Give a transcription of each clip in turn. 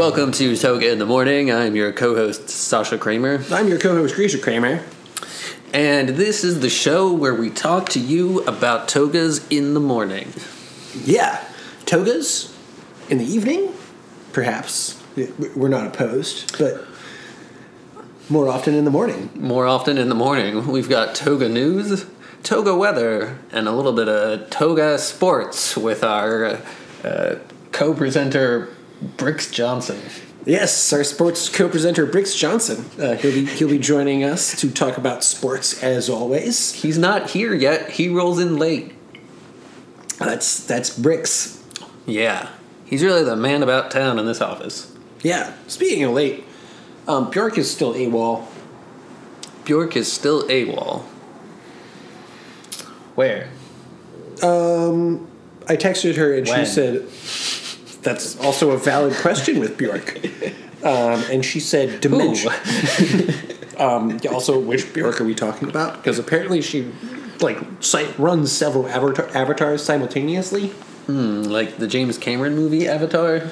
welcome to Toga in the Morning. I'm your co-host Sasha Kramer, I'm your co-host Grisha Kramer. and this is the show where we talk to you about togas in the morning. Yeah, togas in the evening, perhaps. We're not opposed, but more often in the morning. More often in the morning, we've got toga news, toga weather, and a little bit of toga sports with our uh, co-presenter Brix Johnson. Yes, our sports co-presenter Brix Johnson. Uh, he'll be he'll be joining us to talk about sports as always. He's not here yet. He rolls in late. That's that's Brix. Yeah, he's really the man about town in this office. Yeah. Speaking of late, um, Bjork is still AWOL. Bjork is still AWOL. Where? Um, I texted her and When? she said, "That's also a valid question with Bjork." Um, and she said, "Dementia." Um, also, which Bjork are we talking about? Because apparently she like runs several avatar- avatars simultaneously. like the James Cameron movie Avatar?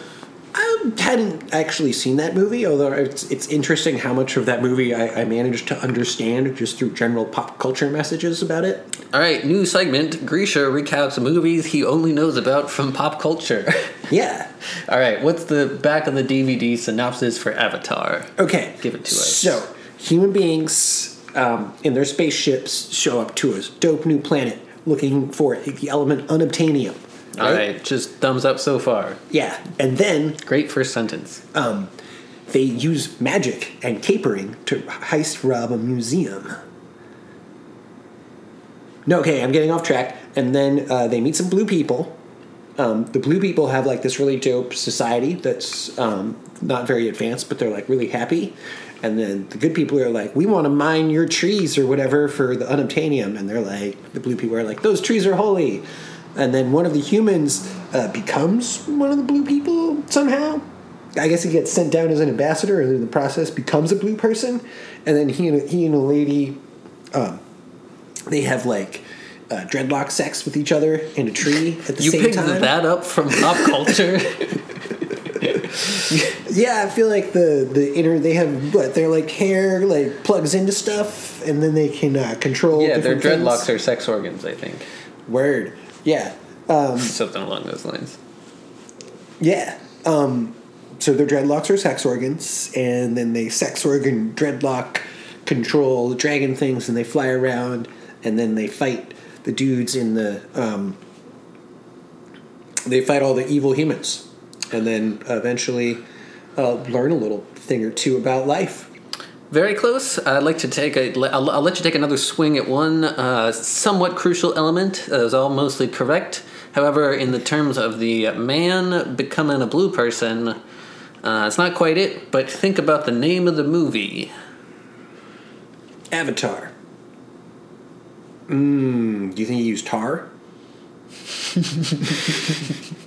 I hadn't actually seen that movie, although it's, it's interesting how much of that movie I, I managed to understand just through general pop culture messages about it. All right, new segment. Grisha recaps movies he only knows about from pop culture. Yeah. All right, what's the back of the DVD synopsis for Avatar? Okay. Give it to us. So, human beings um, in their spaceships show up to a dope new planet looking for the element unobtainium. All right, just thumbs up so far. Yeah. And then Great first sentence. um, they use magic and capering to heist rob a museum. No, okay, I'm getting off track. And then uh, they meet some blue people. Um, the blue people have like this really dope society that's um, not very advanced, but they're like really happy. And then the good people are like, we want to mine your trees or whatever for the unobtainium. And they're like, the blue people are like, those trees are holy. And then one of the humans uh, becomes one of the blue people somehow. I guess he gets sent down as an ambassador, and in the process becomes a blue person. And then he and he and a lady, um, they have like uh, dreadlock sex with each other in a tree at the same time. You same picked time. that up from pop culture? Yeah, I feel like the the inner they have what their like hair like plugs into stuff, and then they can uh, control. yeah, their dreadlocks things. are sex organs, I think. word. Yeah, um, Something along those lines. yeah. Um, so their dreadlocks are sex organs, and then they sex organ dreadlock control the dragon things, and they fly around, and then they fight the dudes in the. Um, they fight all the evil humans, and then eventually uh, learn a little thing or two about life. Very close. I'd like to take a. I'll, I'll let you take another swing at one uh, somewhat crucial element. That is all mostly correct. However, in the terms of the man becoming a blue person, uh, it's not quite it. But think about the name of the movie. Avatar. Mmm. Do you think he used tar?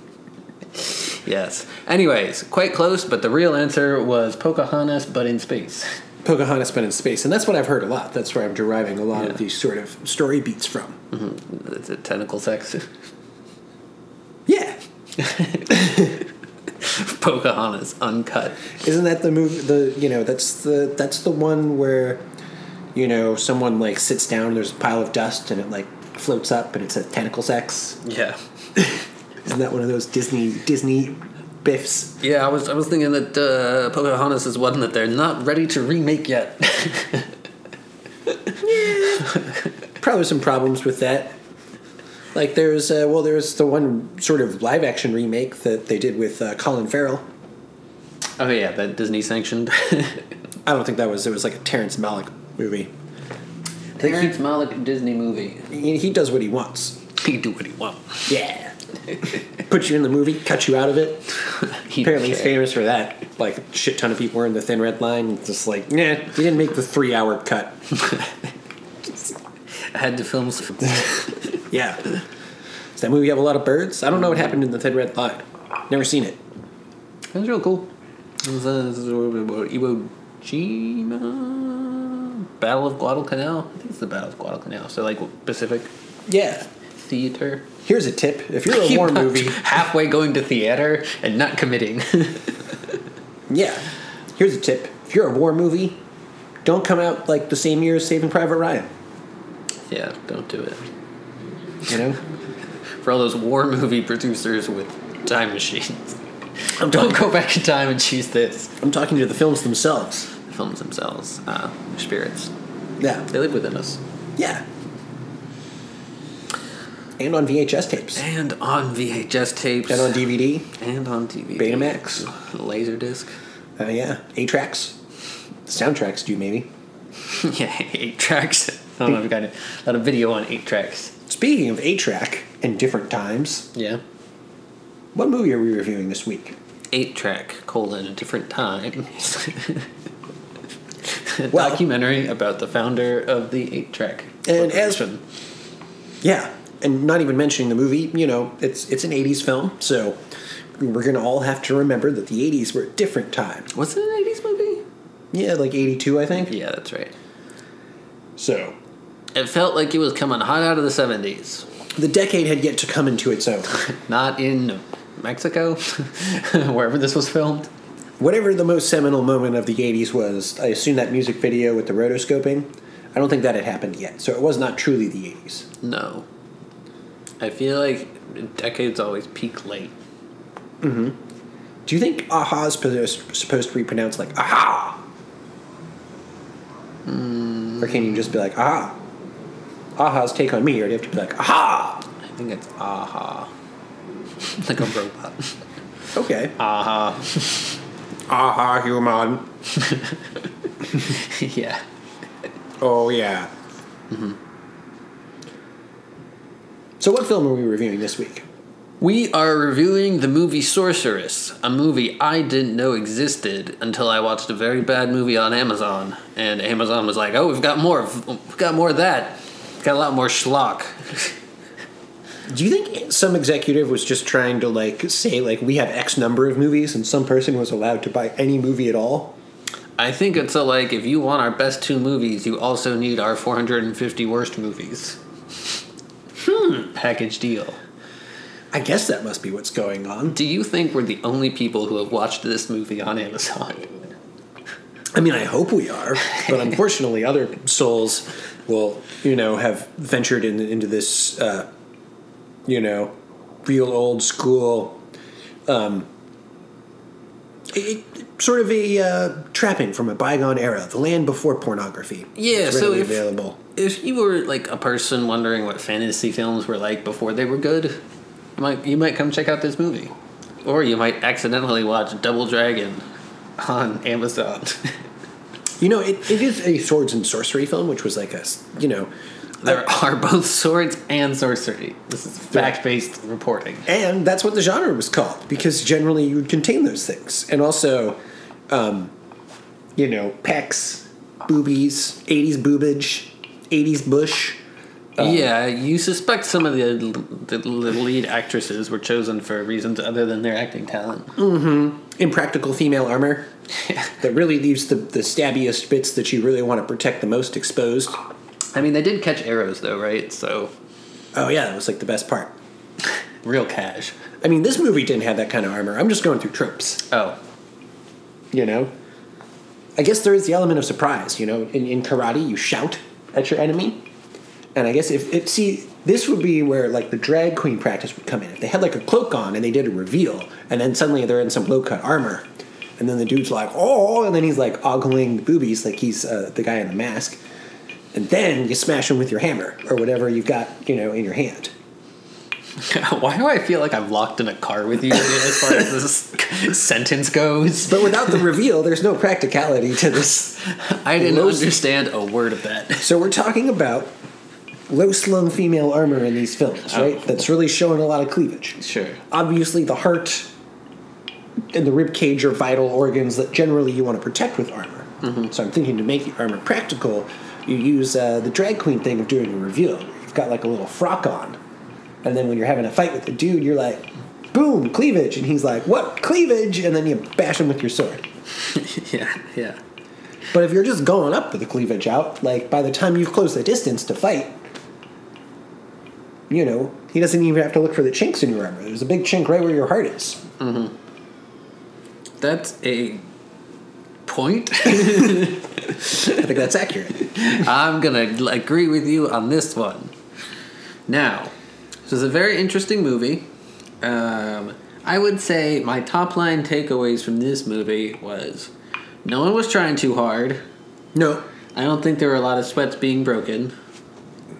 Yes. Anyways, quite close, but the real answer was Pocahontas, but in space. Pocahontas been in space, and that's what I've heard a lot. That's where I'm deriving a lot Yeah. of these sort of story beats from. Mm-hmm. It's a tentacle sex. Yeah. Pocahontas uncut. Isn't that the movie? The you know that's the that's the one where you know someone like sits down. There's a pile of dust, and it like floats up, and it's a tentacle sex. Yeah. Isn't that one of those Disney Disney biffs? Yeah, I was I was thinking that uh, Pocahontas is one that they're not ready to remake yet. Probably some problems with that. Like there's uh, well, there's the one sort of live action remake that they did with uh, Colin Farrell. oh yeah, that Disney sanctioned. I don't think that was it was like a Terrence Malick movie. Terrence Malick Disney movie. he, he does what he wants. He do what he wants. Yeah. Put you in the movie, cut you out of it. Apparently, he's famous for that. Like a shit ton of people were in the Thin Red Line. It's Just like, nah, he didn't make the three hour cut. I had to film. Some, Yeah. Does that movie have a lot of birds? I don't know what happened in the Thin Red Line. Never seen it. it was real cool. It was uh, what- Iwo Jima Battle of Guadalcanal. I think it's the Battle of Guadalcanal. So like Pacific. Yeah. Theater. Here's a tip: if you're a war movie, halfway going to theater and not committing. yeah. Here's a tip: if you're a war movie, don't come out like the same year as Saving Private Ryan. yeah, don't do it. You know. For all those war movie producers with time machines, I'm don't go back in time and choose this. I'm talking to the films themselves. The films themselves, uh, spirits, Yeah. they live within us. Yeah. And on VHS tapes. And on VHS tapes. And on DVD. And on DVD. Betamax. Laserdisc. Uh, yeah. eight tracks. Soundtracks do maybe. yeah, eight tracks. I don't know if you got a lot of video on eight tracks. Speaking of eight track and different times, Yeah. what movie are we reviewing this week? Eight track, colon, a different time. Well- documentary about the founder of the eight track. And as- Yeah, and not even mentioning the movie, you know, it's it's an 80s film, so we're going to all have to remember that the 80s were a different time. Was it an 80s movie? Yeah, like 82, I think. Yeah, that's right. So, It felt like it was coming hot out of the 70s. the decade had yet to come into its own. Not in Mexico, wherever this was filmed. Whatever the most seminal moment of the 80s was, I assume that music video with the rotoscoping, I don't think that had happened yet. So it was not truly the 80s. No. I feel like decades always peak late. Mm-hmm. Do you think aha is supposed to be pronounced like aha? Hmm. Or can you just be like aha? Aha's take on me, or do you have to be like aha? I think it's aha. like a robot. Okay. aha. Aha, human. yeah. Oh, yeah. Mm-hmm. So, what film are we reviewing this week? We are reviewing the movie Sorceress, a movie I didn't know existed until I watched a very bad movie on Amazon, and Amazon was like, "Oh, we've got more, of- we've got more of that, got a lot more schlock." Do you think some executive was just trying to like say like we have X number of movies and some person was allowed to buy any movie at all? I think it's a like, if you want our best two movies, you also need our 450 worst movies. Hmm. Package deal. I guess that must be what's going on. Do you think we're the only people who have watched this movie on Amazon? I mean, I hope we are, but unfortunately, other souls will, you know, have ventured in, into this, uh, you know, real old school, um, it, sort of a uh, trapping from a bygone era, the land before pornography. Yeah, so if- available. If you were like a person wondering what fantasy films were like before they were good, you might you might come check out this movie, or you might accidentally watch Double Dragon on Amazon. You know, it, it is a swords and sorcery film, which was like a you know, there are both swords and sorcery. This is fact based reporting. And that's what the genre was called because generally you would contain those things. And also, um, you know, pecs, boobies, 80s boobage, 80s bush. Uh, yeah, you suspect some of the, the lead actresses were chosen for reasons other than their acting talent. Mm-hmm. Impractical female armor that really leaves the, the stabbiest bits that you really want to protect the most exposed. I mean, they did catch arrows though, right? So Oh, yeah, that was like the best part. real cash. I mean, this movie didn't have that kind of armor. I'm just going through tropes, Oh, you know? I guess there is the element of surprise, you know? In, in karate, you shout at your enemy. And I guess if it, see, this would be where like the drag queen practice would come in. If they had like a cloak on and they did a reveal, and then suddenly they're in some low cut armor, and then the dude's like, oh, and then he's like ogling the boobies like he's uh, the guy in the mask. And then you smash him with your hammer or whatever you've got, you know, in your hand. Why do I feel like I'm locked in a car with you as far as this sentence goes? But without the reveal, there's no practicality to this. I didn't Low- understand a word of that. So we're talking about low slung female armor in these films, right? Oh. That's really showing a lot of cleavage. Sure. Obviously, the heart and the rib cage are vital organs that generally you want to protect with armor. So I'm thinking to make the armor practical, you use uh, the drag queen thing of doing a reveal. You've got like a little frock on, and then when you're having a fight with the dude, you're like, "Boom, cleavage," and he's like, "What cleavage?" And then you bash him with your sword. Yeah, yeah. But if you're just going up with the cleavage out, like by the time you've closed the distance to fight, you know, he doesn't even have to look for the chinks in your armor. There's a big chink right where your heart is. Mm-hmm. That's a point. I think that's accurate. I'm gonna agree with you on this one. Now, this is a very interesting movie. Um, I would say my top line takeaways from this movie was no one was trying too hard. No, I don't think there were a lot of sweats being broken.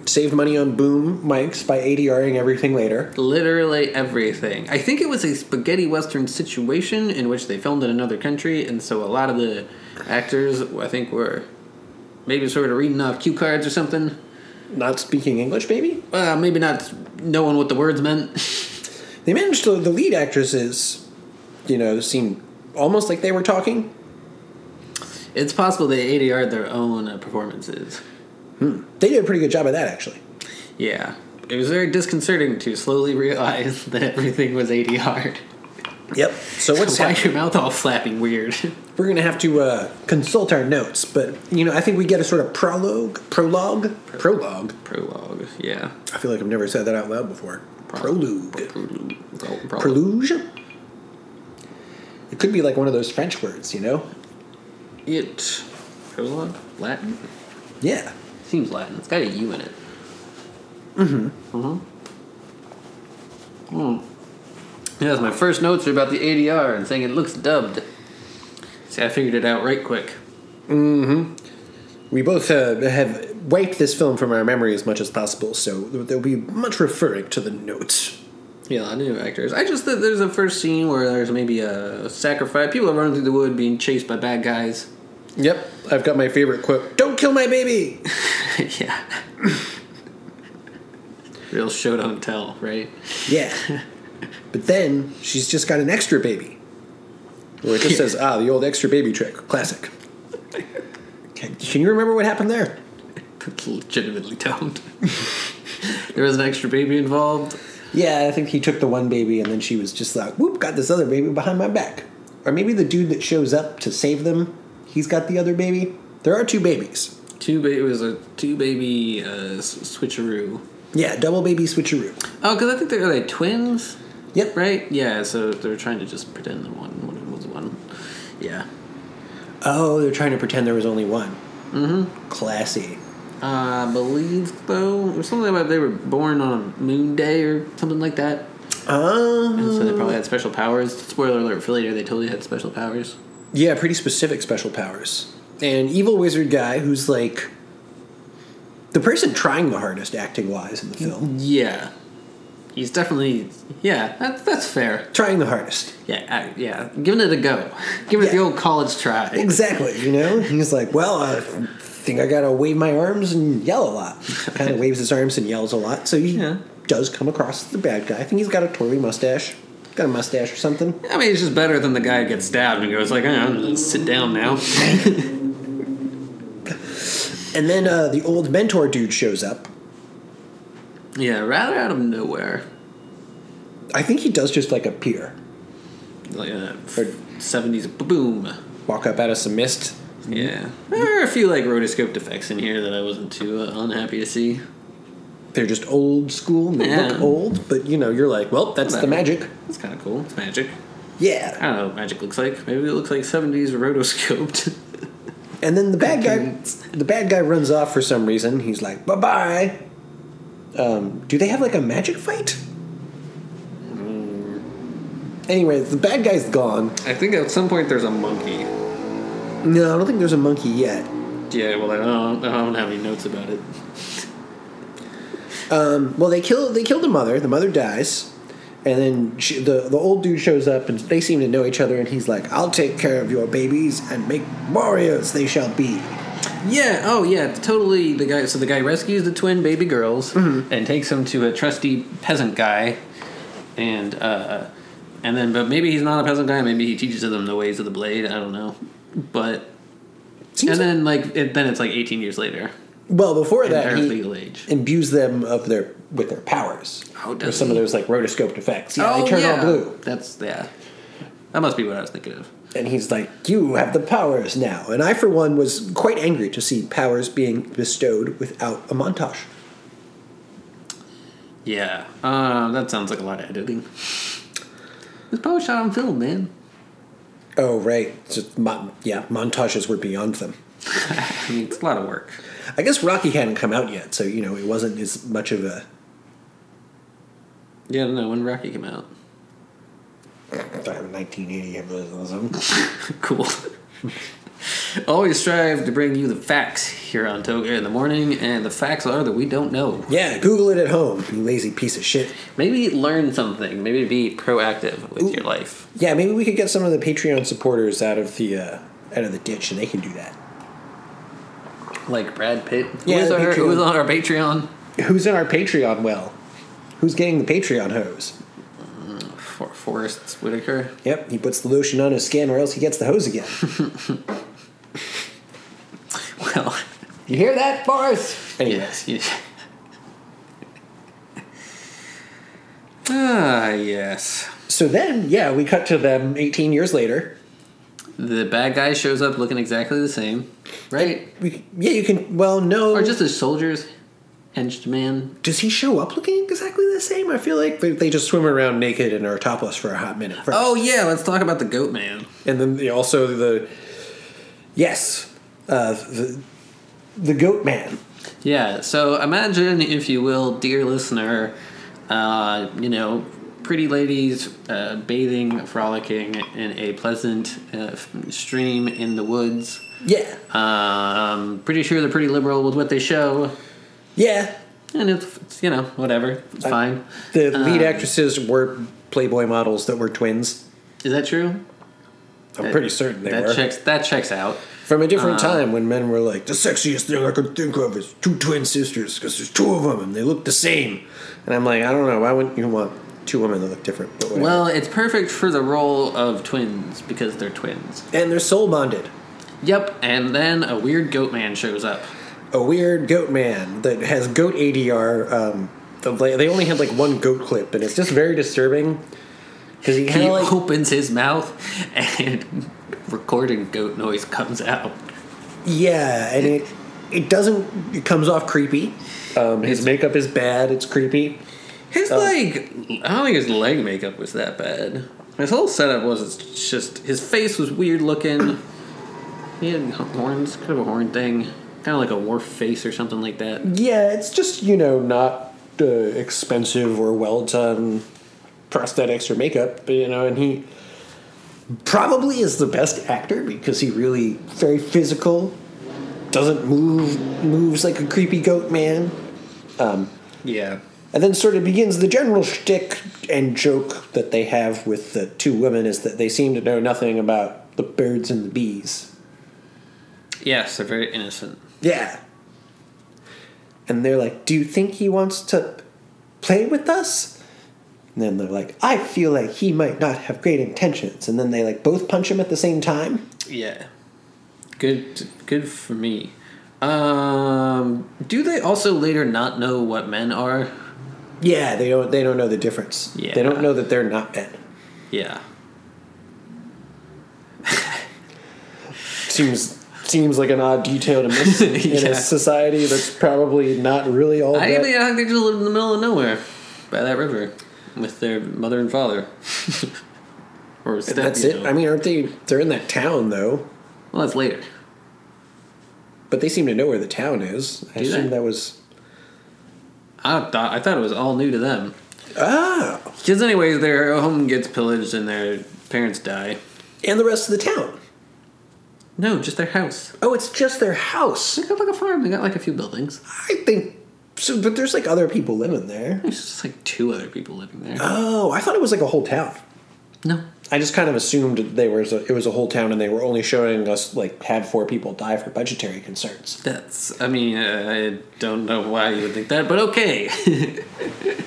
saved money on boom mics by ADRing everything later. Literally everything. I think it was a spaghetti western situation in which they filmed in another country, and so a lot of the actors, I think, were maybe sort of reading off cue cards or something. Not speaking English, maybe. Uh, maybe not knowing what the words meant. They managed to. The lead actresses, you know, seemed almost like they were talking. It's possible they ADR'd their own uh, performances. They did a pretty good job of that, actually. Yeah. It was very disconcerting to slowly realize that everything was ADR'd. Yep. So what's Why happening? your mouth all flapping weird? We're gonna have to uh, consult our notes, but you know, I think we get a sort of prologue, prologue, prologue. Prologue, yeah. I feel like I've never said that out loud before. Prologue, Prologue. Prologue. preluge. It could be like one of those French words, you know? It. Prologue? Latin? Yeah. Seems Latin. It's got a U in it. Mm-hmm. Mm-hmm. Mm. Yeah, my first notes are about the ADR and saying it looks dubbed. See, I figured it out right quick. Mm-hmm. We both uh, have wiped this film from our memory as much as possible, so there'll be much referring to the notes. Yeah, a lot of new actors. I just there's a first scene where there's maybe a sacrifice. People are running through the wood being chased by bad guys. Yep, I've got my favorite quote Don't kill my baby! yeah. Real show don't tell, right? Yeah. but then she's just got an extra baby. Where it just says, ah, the old extra baby trick. Classic. Can you remember what happened there? Legitimately don't. there was an extra baby involved. Yeah, I think he took the one baby and then she was just like, whoop, got this other baby behind my back. Or maybe the dude that shows up to save them, he's got the other baby. There are two babies. Two baby it was a two baby uh, switcheroo. Yeah, double baby switcheroo. Oh, because I think they're like twins, Yep. right? Yeah, so they're trying to just pretend that one, one was one. Yeah. Oh, they're trying to pretend there was only one. Mm-hmm. Classy. I believe though, was something about they were born on a moon day or something like that. Oh. And so they probably had special powers. Spoiler alert for later, they totally had special powers. Yeah, pretty specific special powers. And evil wizard guy who's like the person trying the hardest acting wise in the film. Yeah. He's definitely yeah, that, that's fair. Trying the hardest. Yeah, yeah, giving it a go. Giving it the old college try. Exactly, you know? He's like, well, I think I gotta wave my arms and yell a lot. kind of waves his arms and yells a lot. So he Yeah. does come across as the bad guy. I think he's got a twirly mustache. Got a mustache or something. I mean, it's just better than the guy who gets stabbed and goes like, "I'm gonna sit down now." And then uh, the old mentor dude shows up. Yeah, rather out of nowhere. I think he does just like appear. Like a Or- seventies boom. Walk up out of some mist. Yeah, there are a few like rotoscoped effects in here that I wasn't too uh, unhappy to see. They're just old school and they Yeah. look old, but you know, you're like, well, that's the Whatever. magic. That's kind of cool. It's magic. Yeah. I don't know what magic looks like. Maybe it looks like seventies rotoscoped. And then the bad guy, the bad guy runs off for some reason. He's like, "Bye bye." Um, do they have like a magic fight? Anyway, the bad guy's gone. I think at some point there's a monkey. No, I don't think there's a monkey yet. Yeah, well, I don't, I don't have any notes about it. Um, well, they kill they kill the mother. The mother dies, and then she, the the old dude shows up, and they seem to know each other. And he's like, "I'll take care of your babies and make warriors they shall be." Yeah. Oh, yeah. Totally. The guy. So the guy rescues the twin baby girls and takes them to a trusty peasant guy, and uh, and then but maybe he's not a peasant guy. Maybe he teaches them the ways of the blade. I don't know. But Seems and then like it, then it's like 18 years later. well, before that, he legal age. imbues them of their with their powers. Oh, does with some of those like rotoscoped effects. Yeah, oh, they turn yeah. all blue. That's yeah. That must be what I was thinking of. And he's like, You have the powers now. And I, for one, was quite angry to see powers being bestowed without a montage. Yeah, uh, that sounds like a lot of editing. It's probably shot on film, man. Oh, right. Just mon- yeah, montages were beyond them. I mean, it's a lot of work. I guess Rocky hadn't come out yet, so you know it wasn't as much of a. Yeah, I don't know when Rocky came out. 1980 it was something. cool. Always strive to bring you the facts here on Toga in the morning, and the facts are that we don't know. Yeah, Google it at home, you lazy piece of shit. Maybe learn something. Maybe be proactive with your life. Yeah, maybe we could get some of the Patreon supporters out of the uh, out of the ditch, and they can do that. Like Brad Pitt. Yeah, who's, our, who's on our Patreon? Who's in our Patreon well? Who's getting the Patreon hose? For Forest Whitaker. Yep, he puts the lotion on his skin, or else he gets the hose again. Well, you hear that, Forrest? Anyways, yes. yes. ah, yes. so then, yeah, we cut to them 18 years later. The bad guy shows up looking exactly the same, right? We, yeah, you can. Well, no. Or just a soldier's henchman. Does he show up looking exactly the same? I feel like they, they just swim around naked and are topless for a hot minute. First. Oh yeah, let's talk about the goat man. and then the, also the yes, uh, the the goat man. Yeah, so imagine, if you will, dear listener, uh, you know, pretty ladies uh, bathing, frolicking in a pleasant uh, stream in the woods. Yeah, Um, pretty sure they're pretty liberal with what they show, yeah. and it's, it's you know whatever, it's fine. The lead Um, actresses were Playboy models that were twins. Is that true? I'm pretty certain they that were checks. That checks out. from a different uh, time when men were like the sexiest thing I could think of is two twin sisters because there's two of them and they look the same. And I'm like, I don't know, why wouldn't you want two women that look different? Well, it's perfect for the role of twins because they're twins. and they're soul bonded. Yep, and then a weird goat man shows up. A weird goat man that has goat ADR. Um, they only had like one goat clip, and it's just very disturbing because he He like opens his mouth and recording goat noise comes out. yeah, and it it doesn't it comes off creepy. Um, his makeup is bad. It's creepy. His like, I don't think his leg makeup was that bad. His whole setup was just his face was weird looking. He had horns, kind of a horn thing, kind of like a wolf face or something like that. Yeah, it's just you know not uh, expensive or well done prosthetics or makeup, but, you know, and he probably is the best actor because he really very physical, doesn't move moves like a creepy goat man. Yeah, And then sort of begins the general shtick and joke that they have with the two women is that they seem to know nothing about the birds and the bees. yes, they're very innocent. Yeah. And they're like, Do you think he wants to play with us? And then they're like, I feel like he might not have great intentions. And then they like both punch him at the same time. Yeah, good, good for me. Um, do they also later not know what men are? Yeah, they don't they don't know the difference. Yeah. They don't know that they're not men. Yeah. Seems seems like an odd detail to miss in Yeah. a society that's probably not really all I that mean, I think they just live in the middle of nowhere by that river with their mother and father. or step, That's it. know. I mean, aren't they? They're in that town though, well, that's later. but they seem to know where the town is. I assume that was. I thought I thought it was all new to them. Ah, Because anyways, their home gets pillaged and their parents die. and the rest of the town. No, just their house. Oh, it's just their house. They got like a farm. They got like a few buildings. I think so, but there's like other people living there. There's just like two other people living there. Oh, I thought it was like a whole town. No. I just kind of assumed they were it was a whole town, and they were only showing us like had four people die for budgetary concerns. That's. I mean, uh, I don't know why you would think that, but okay.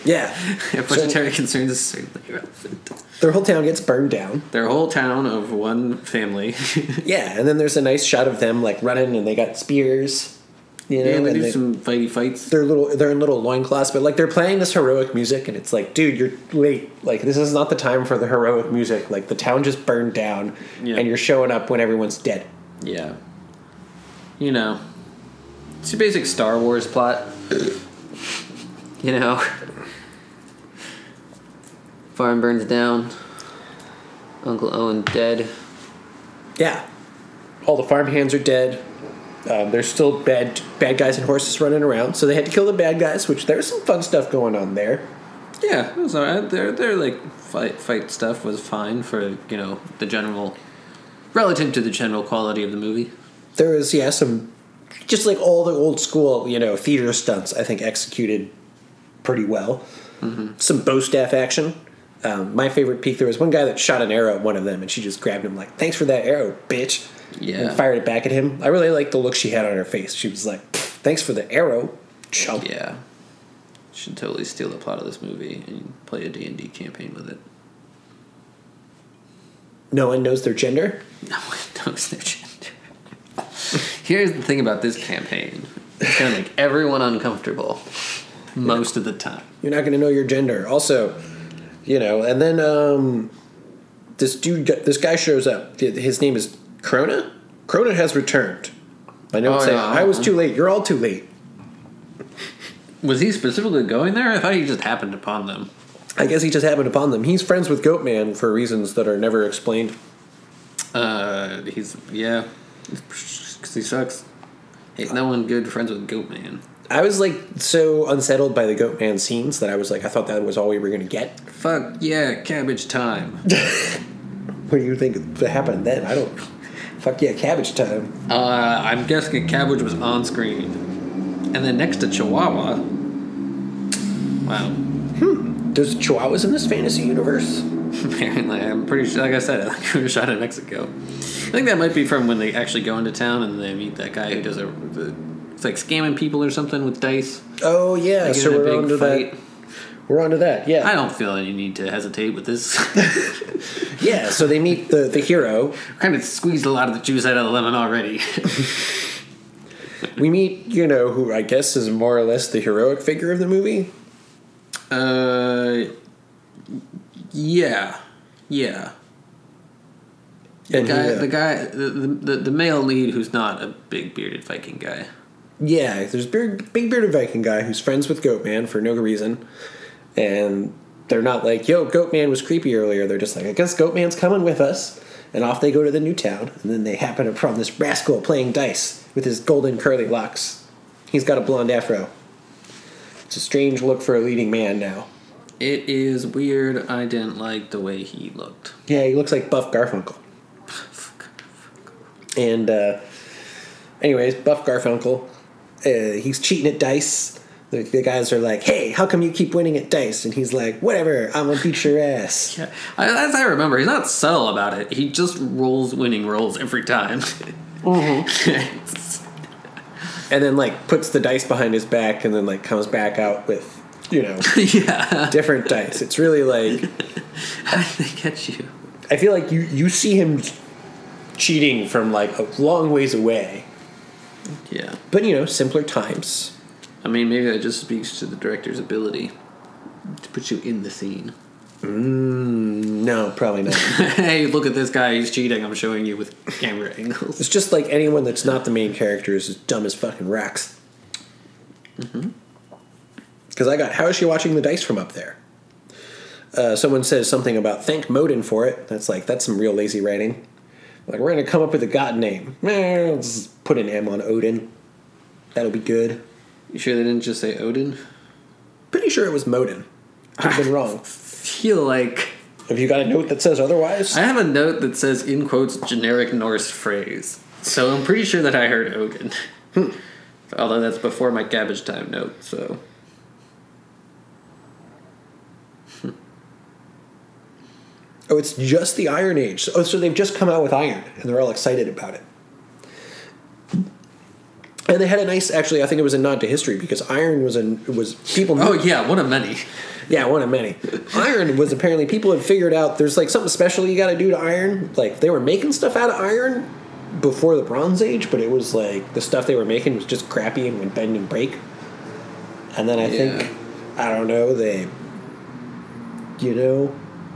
Yeah, Budgetary concerns is certainly relevant. their whole town gets burned down. Their whole town of one family. Yeah, and then there's a nice shot of them like running, and they got spears. You know, yeah, they and do they- some fighty fights. they're little they're in little loincloths, but like they're playing this heroic music and it's like, dude, you're late. Like this is not the time for the heroic music. Like the town just burned down Yeah. and you're showing up when everyone's dead. Yeah. You know, it's your basic Star Wars plot. you know, Farm burns down. Uncle Owen dead. Yeah. All the farm hands are dead. Um, there's still bad bad guys and horses running around, so they had to kill the bad guys. Which there's some fun stuff going on there. Yeah, it was alright. Their their like fight fight stuff was fine for you know the general, relative to the general quality of the movie. There was yeah some, just like all the old school you know theater stunts. I think executed pretty well. Some bow staff action. Um, my favorite peak. There was one guy that shot an arrow at one of them, and she just grabbed him like, "Thanks for that arrow, bitch." Yeah. And fired it back at him. I really liked the look she had on her face. She was like, "Thanks for the arrow, chump." Yeah, should totally steal the plot of this movie and play a D and D campaign with it. No one knows their gender. No one knows their gender. Here's the thing about this campaign: it's gonna make everyone uncomfortable most of the time. You're not going to know your gender. Also, you know, and then um, this dude, this guy shows up. His name is Krona. Krona has returned. I know. Oh, say, yeah. I was too late. You're all too late. Was he specifically going there? I thought he just happened upon them. I guess he just happened upon them. He's friends with Goatman for reasons that are never explained. Uh, he's yeah, because he sucks. Ain't no one good friends with Goatman. I was like so unsettled by the Goatman scenes that I was like, I thought that was all we were going to get. Fuck yeah, cabbage time. What do you think happened then? I don't. Fuck yeah, cabbage time. Uh, I'm guessing cabbage was on screen, and then next to Chihuahua. Wow. Hmm. There's chihuahuas in this fantasy universe. Apparently, I'm pretty sure. Like I said, I think it was shot in Mexico. I think that might be from when they actually go into town and they meet that guy who does a. The, it's like scamming people or something with dice. Oh yeah, so we're big on to fight. that. We're on to that. Yeah. I don't feel any need to hesitate with this. Yeah, so they meet the, the hero. kind of squeezed a lot of the juice out of the lemon already. We meet, you know, who I guess is more or less the heroic figure of the movie. uh, yeah, yeah. The And he, guy, uh, the guy, the, the the male lead who's not a big bearded Viking guy. Yeah, there's a big, big bearded Viking guy who's friends with Goatman for no reason. And they're not like, yo, Goatman was creepy earlier. They're just like, I guess Goatman's coming with us. And off they go to the new town. And then they happen upon this rascal playing dice with his golden curly locks. He's got a blonde afro. It's a strange look for a leading man now. It is weird. I didn't like the way he looked. Yeah, he looks like Buff Garfunkel. And uh, anyways, Buff Garfunkel, uh, he's cheating at dice. The, the guys are like, "Hey, how come you keep winning at dice?" And he's like, "Whatever, I'm gonna beat your ass." Yeah, as I remember, he's not subtle about it. He just rolls winning rolls every time. Mm-hmm. And then like puts the dice behind his back, and then like comes back out with, you know, yeah. different dice. It's really like How did they get you? I feel like you you see him cheating from like a long ways away. Yeah. But you know, simpler times. I mean, maybe that just speaks to the director's ability to put you in the scene. No, probably not. hey, look at this guy. He's cheating. I'm showing you with camera angles. It's just like anyone that's not the main character is as dumb as fucking rocks. Because I got, how is she watching the dice from up there? Uh, someone says something about thank Modin for it. That's like, that's some real lazy writing. Like, we're going to come up with a god name. Eh, let's put an M on Odin. That'll be good. You sure they didn't just say Odin? Pretty sure it was Modin. Could have been wrong. Feel like Have you got a note that says otherwise? I have a note that says in quotes generic Norse phrase. So I'm pretty sure that I heard Odin. Hmm. Although that's before my cabbage time note, so hmm. Oh, it's just the Iron Age. Oh, so they've just come out with Iron, and they're all excited about it. And they had a nice, actually, I think it was a nod to history because Iron was a was people. Oh yeah, one of many. yeah, one of many. Iron was apparently people had figured out there's like something special you got to do to iron. Like they were making stuff out of iron before the Bronze Age, but it was like the stuff they were making was just crappy and would bend and break. And then I Yeah. think I don't know they, you know,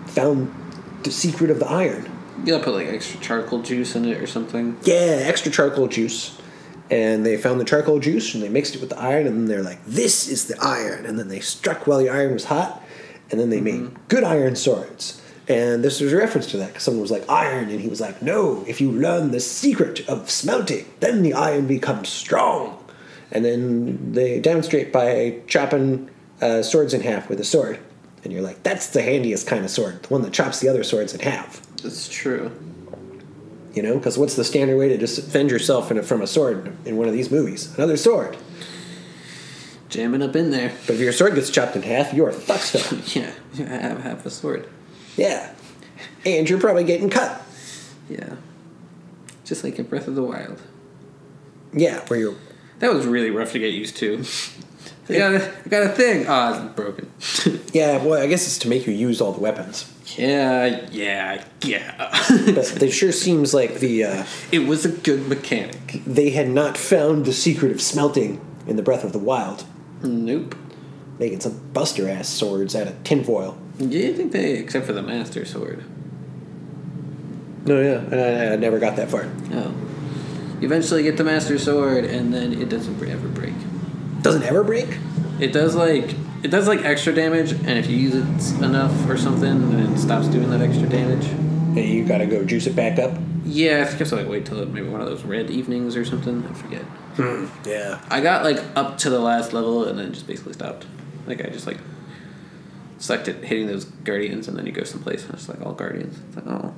found the secret of the iron. You gotta put like extra charcoal juice in it or something. Yeah, extra charcoal juice. And they found the charcoal juice and they mixed it with the iron, and then they're like, "This is the iron." And then they struck while the iron was hot, and then they made good iron swords. And this was a reference to that because someone was like iron, and he was like, "No, if you learn the secret of smelting, then the iron becomes strong." And then they demonstrate by chopping uh, swords in half with a sword, and you're like, "That's the handiest kind of sword, the one that chops the other swords in half." That's true. You know, because what's the standard way to defend yourself in a, from a sword in one of these movies? Another sword. Jamming up in there. But if your sword gets chopped in half, you're fucked up. Yeah, you have half a sword. Yeah. And you're probably getting cut. Yeah. Just like in Breath of the Wild. Yeah, where you're. That was really rough to get used to. I got a, I got a thing. Ah, it's broken. Yeah, well, I guess it's to make you use all the weapons. yeah, yeah, yeah. But it sure seems like the uh, it was a good mechanic. they had not found the secret of smelting in the Breath of the Wild, Nope. making some buster ass swords out of tinfoil. Yeah, I think they, except for the Master Sword. No, yeah, I, I never got that far. Oh. You eventually get the Master Sword, and then it doesn't ever break. Doesn't ever break. It does like it does like extra damage, and if you use it enough or something, then it stops doing that extra damage. And you gotta go juice it back up. Yeah, I think I have to like wait till maybe one of those red evenings or something. I forget. Hmm, yeah. I got like up to the last level and then just basically stopped. Like I just like sucked at hitting those guardians, and then you go someplace and it's like all guardians. It's like oh,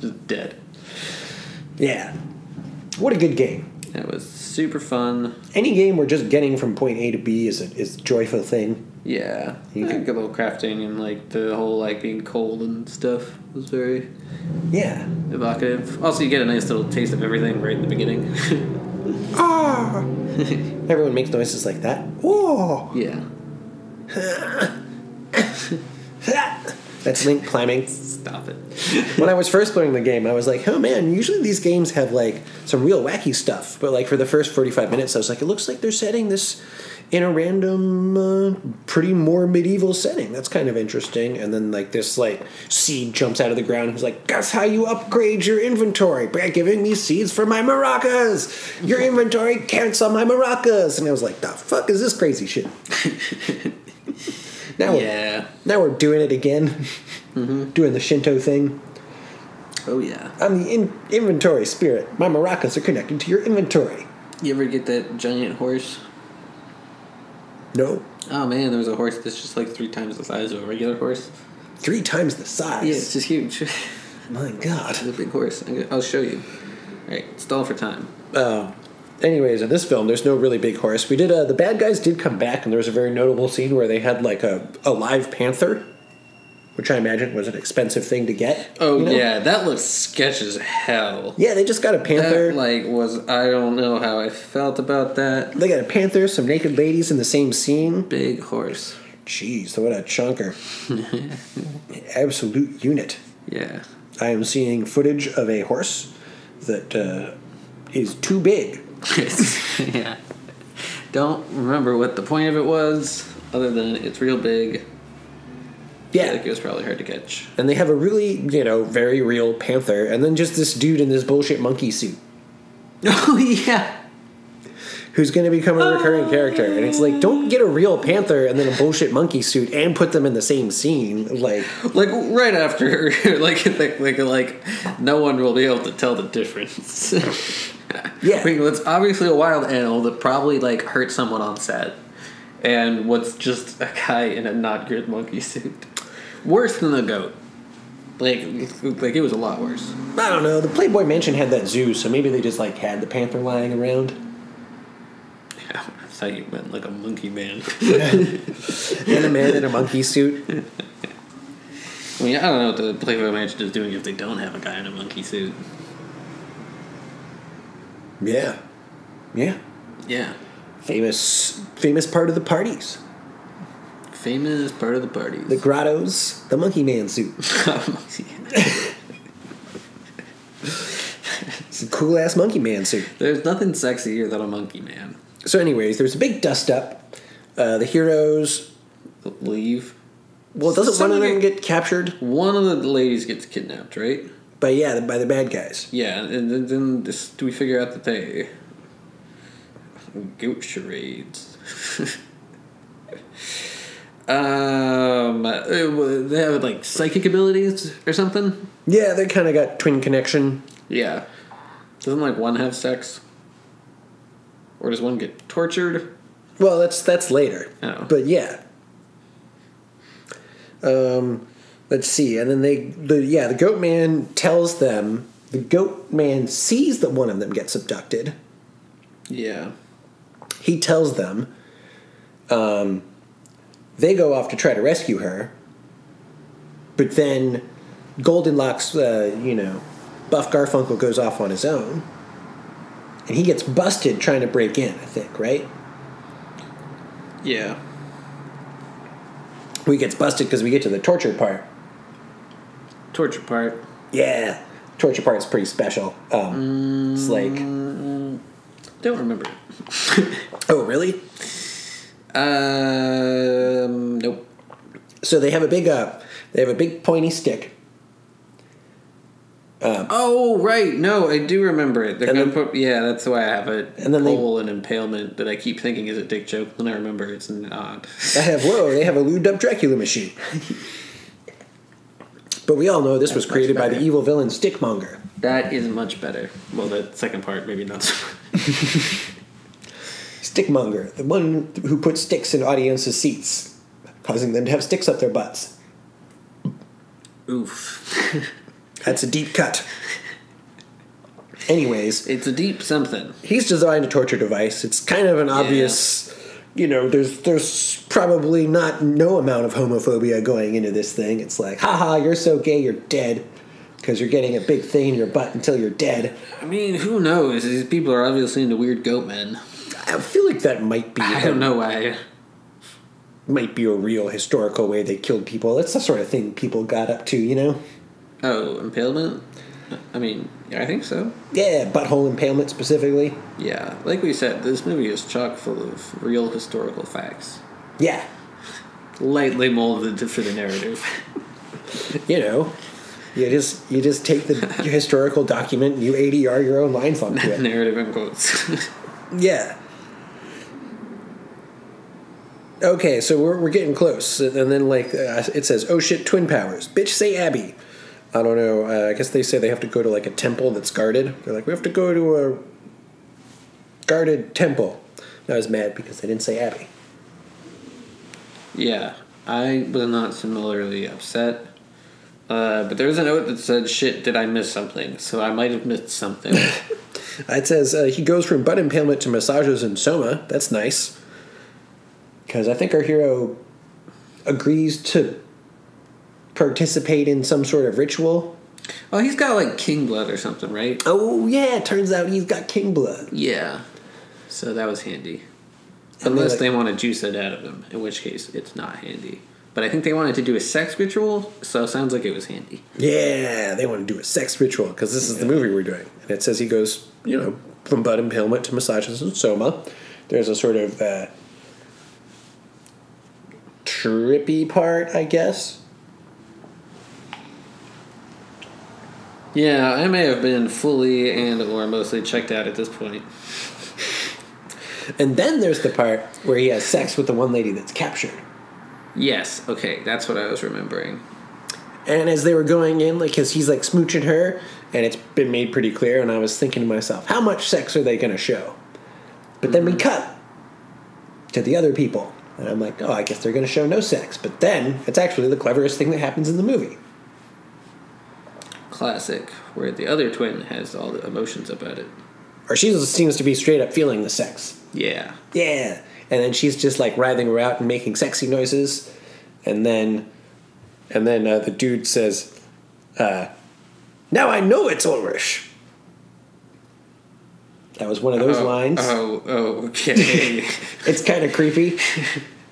just dead. Yeah. What a good game. It was super fun. Any game where just getting from point A to B is a, is a joyful thing. Yeah, You like can- a little crafting and like the whole like being cold and stuff was very Yeah. evocative. Also, you get a nice little taste of everything right in the beginning. Ah! Everyone makes noises like that. Whoa! yeah, That's Link climbing. stop it. when I was first playing the game, I was like, oh man, usually these games have like some real wacky stuff. But like for the first 45 minutes, I was like, it looks like they're setting this in a random, uh, pretty more medieval setting. That's kind of interesting. And then like this like seed jumps out of the ground. Who's like, guess how you upgrade your inventory by giving me seeds for my maracas. Your inventory counts on my maracas. And I was like, the fuck is this crazy shit? now we're, Yeah. now we're doing it again. Doing the Shinto thing. Oh yeah. I'm the in- inventory spirit. My maracas are connected to your inventory. You ever get that giant horse? No, Oh man, there was a horse that's just like three times the size of a regular horse. three times the size. Yeah, it's just huge. My God. it's a big horse. I'll show you. All right, stall for time. Uh, anyways, in this film, there's no really big horse. We did. Uh, the bad guys did come back, and there was a very notable scene where they had like a, a live panther, which I imagine was an expensive thing to get. Oh you know? yeah, that looks sketch as hell. Yeah, they just got a panther. That like was I don't know how I felt about that they got a panther, some naked ladies in the same scene. big horse. Jeez, what a chunker! Absolute unit. Yeah. I am seeing footage of a horse that uh, is too big. yeah. Don't remember what the point of it was, other than it's real big. I Yeah, think it was probably hard to catch. and they have a really, you know, very real panther, and then just this dude in this bullshit monkey suit Oh yeah. Who's going to become a recurring oh. character. And it's like, don't get a real panther and then a bullshit monkey suit and put them in the same scene. Like, Like right after, like, like, like, like, no one will be able to tell the difference. Yeah. I mean, it's obviously a wild animal that probably like hurt someone on set, and what's just a guy in a not good monkey suit. Worse than the goat. Like, like it was a lot worse. I don't know. The Playboy Mansion had that zoo, so maybe they just like had the panther lying around. I thought you meant like a monkey man. And a man in a monkey suit. I mean, I don't know what the Playboy Mansion is doing if they don't have a guy in a monkey suit. Yeah. Yeah. Yeah, Famous, famous part of the parties. famous part of the parties. The grottos, the monkey man suit. It's a cool ass monkey man suit. There's nothing sexier than a monkey man. So, anyways, there's a big dust up. Uh, the heroes. Leave. Well, doesn't one of them get- get captured? One of the ladies gets kidnapped, right? But yeah, by the bad guys. Yeah, and then, then this, do we figure out that they goat charades? Um, uh, they have like psychic abilities or something. Yeah, they kind of got twin connection. Yeah. Doesn't like one have sex? Or does one get tortured? Well, that's that's later. Oh. But yeah. Um, let's see, and then they, the yeah, the goat man tells them. The goat man sees that one of them gets abducted. Yeah. He tells them. Um, they go off to try to rescue her. But then, Goldenlocks, uh, you know, Buff Garfunkel goes off on his own, and he gets busted trying to break in. I think right. Yeah. We gets busted because we get to the torture part. Torture part. Yeah, torture part's pretty special. Um, It's like, Don't remember oh really? Um, nope. So they have a big, uh, they have a big pointy stick. Um, oh, right. No, I do remember it. They're gonna then- put. Yeah, that's why I have a And then they- pole and impalement that I keep thinking is a dick joke. Then I remember it's not. I have whoa, they have a lubed up Dracula machine. But we all know this was That's much created by the evil villain Stickmonger. That is much better. Well, the second part maybe not so. Stickmonger, the one who put sticks in audiences' seats, causing them to have sticks up their butts. Oof. That's a deep cut. Anyways, It's a deep something. he's designed a torture device. It's kind of an obvious, you know, there's there's probably not no amount of homophobia going into this thing. It's like, haha, you're so gay, you're dead. Because you're getting a big thing in your butt until you're dead. I mean, who knows? These people are obviously into weird goat men. I feel like that might be I don't know why. might be a real historical way they killed people. That's the sort of thing people got up to, you know? Oh, impalement? I mean, I think so. Yeah, butthole impalement specifically. Yeah, like we said, this movie is chock full of real historical facts, Yeah, lightly molded for the narrative. you know, you just you just take the historical document and you ADR your own lines onto it. narrative in quotes. Yeah. Okay, so we're, we're getting close, and then like uh, it says, "Oh shit, twin powers, bitch, say Abby." I don't know. Uh, I guess they say they have to go to like a temple that's guarded. They're like, we have to go to a guarded temple. And I was mad because they didn't say Abby. yeah, I was not similarly upset. Uh, but there was a note that said, shit, did I miss something? So I might have missed something. It says uh, he goes from butt impalement to massages and soma. That's nice. Because I think our hero agrees to participate in some sort of ritual. oh, he's got like king blood or something, right? Oh yeah, turns out he's got king blood. Yeah. So that was handy. And they, Unless like- they want to juice it out of him, in which case it's not handy. But I think they wanted to do a sex ritual, so it sounds like it was handy. Yeah, they want to do a sex ritual because this is the movie we're doing. And it says he goes, you know, from butt impalement to massages and soma. There's a sort of uh, trippy part, I guess. Yeah, I may have been fully and or mostly checked out at this point. And then there's the part where he has sex with the one lady that's captured. Yes, okay, that's what I was remembering. And as they were going in, like, cause he's like smooching her, and it's been made pretty clear. And I was thinking to myself, how much sex are they going to show? But then we mm-hmm. cut to the other people, and I'm like, oh, I guess they're going to show no sex. But then it's actually the cleverest thing that happens in the movie. Classic, where the other twin has all the emotions about it. Or she seems to be straight up feeling the sex. Yeah. Yeah. And then she's just like writhing around and making sexy noises, and then, and then uh, the dude says, uh, "Now I know it's Ulrich." That was one of those oh, lines. Oh, oh, okay. It's kind of creepy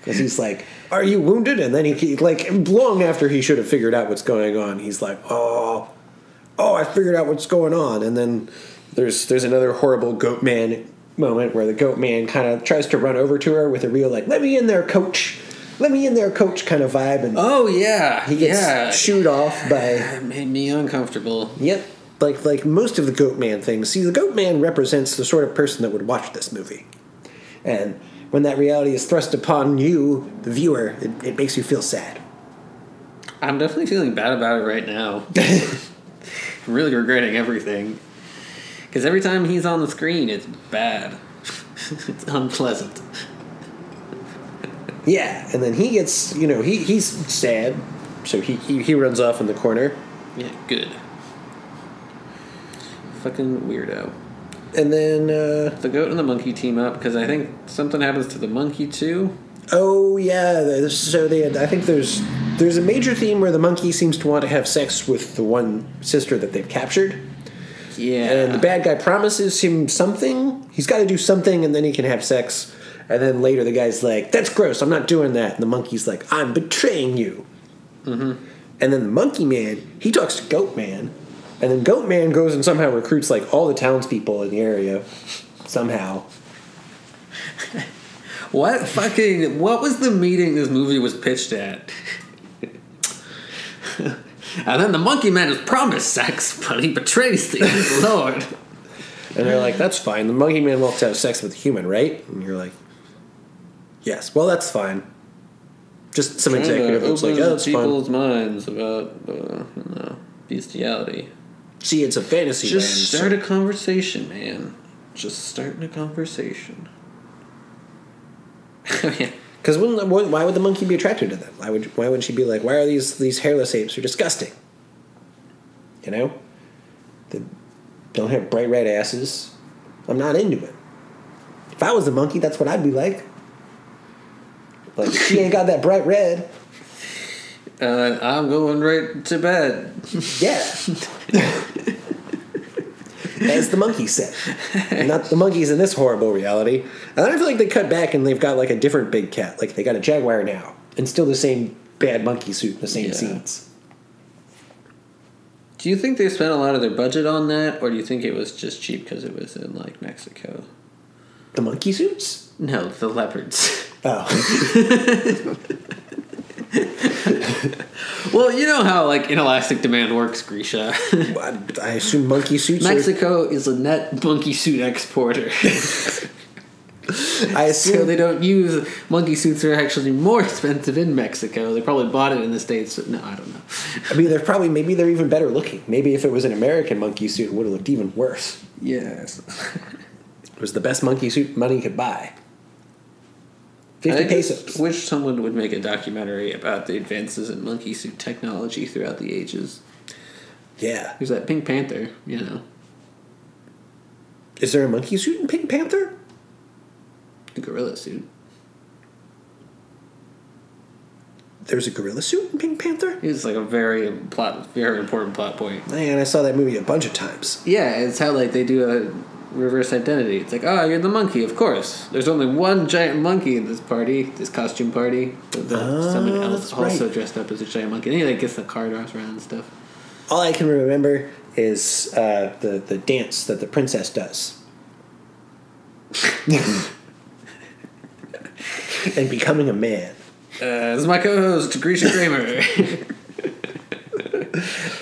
because he's like, "Are you wounded?" And then he, he like long after he should have figured out what's going on, he's like, "Oh, oh, I figured out what's going on." And then there's there's another horrible goat man moment where the goat man kind of tries to run over to her with a real like, "Let me in there, coach." Let me in there, coach, kind of vibe, and oh, yeah. he gets yeah. shooed off by That made me uncomfortable. Yep. Like like most of the Goat Man things. See, the Goat Man represents the sort of person that would watch this movie. And when that reality is thrust upon you, the viewer, it, it makes you feel sad. I'm definitely feeling bad about it right now. Really regretting everything. Because every time he's on the screen, it's bad. it's unpleasant. Yeah, and then he gets, you know, he, he's sad, so he, he, he runs off in the corner. Yeah, good. Fucking weirdo. And then, uh, The goat and the monkey team up because I think something happens to the monkey too. oh yeah, so they had, I think there's there's a major theme where the monkey seems to want to have sex with the one sister that they've captured. Yeah. And the bad guy promises him something. He's got to do something, and then he can have sex. And then later, the guy's like, "That's gross. I'm not doing that." And the monkey's like, "I'm betraying you." Mm-hmm. And then the monkey man, he talks to Goat Man, and then Goat Man goes and somehow recruits like all the townspeople in the area. Somehow, What fucking what was the meeting this movie was pitched at? and then the monkey man is promised sex, but he betrays the Lord. and they're like, "That's fine. The monkey man wants to have sex with a human, right?" And you're like, "Yes. Well, that's fine." Just some executive that's like, "Oh, that's fine." people's minds about uh, you know, bestiality. See, it's a fantasy. land, Just so- start a conversation, man. Just starting a conversation. yeah. Because why would the monkey be attracted to them? Why would why would she be like, why are these these hairless apes? They're disgusting. You know, they don't have bright red asses. I'm not into it. If I was a monkey, that's what I'd be like. Like she ain't got that bright red. Uh, I'm going right to bed. Yeah. As the monkey said. Not the monkeys in this horrible reality. And then I feel like they cut back and they've got like a different big cat. Like they got a jaguar now. And still the same bad monkey suit in the same Yeah. scenes. Do you think they spent a lot of their budget on that, or do you think it was just cheap because it was in like Mexico? The monkey suits? No, the leopards. Oh. well, you know how like inelastic demand works, Grisha. I assume monkey suits are. Mexico is a net monkey suit exporter, I so assume they don't use monkey suits. Are actually more expensive in Mexico. They probably bought it in the states. But no, I don't know. I mean they're probably maybe they're even better looking. Maybe if it was an American monkey suit it would have looked even worse. Yes. It was the best monkey suit money could buy. I Fifty just pesos. wish someone would make a documentary about the advances in monkey suit technology throughout the ages. Yeah. There's that Pink Panther, you know, Is there a monkey suit in Pink Panther? the gorilla suit. There's a gorilla suit in Pink Panther? It's like a very plot, very important plot point. Man, I saw that movie a bunch of times. Yeah, it's how like they do a reverse identity. It's like, oh, you're the monkey, of course. There's only one giant monkey in this party, this costume party. Then Ah, someone else also right. dressed up as a giant monkey. And he like gets the car drives around and stuff. All I can remember is uh, the the dance that the princess does. and becoming a man. Uh, this is my co-host Grisha Kramer.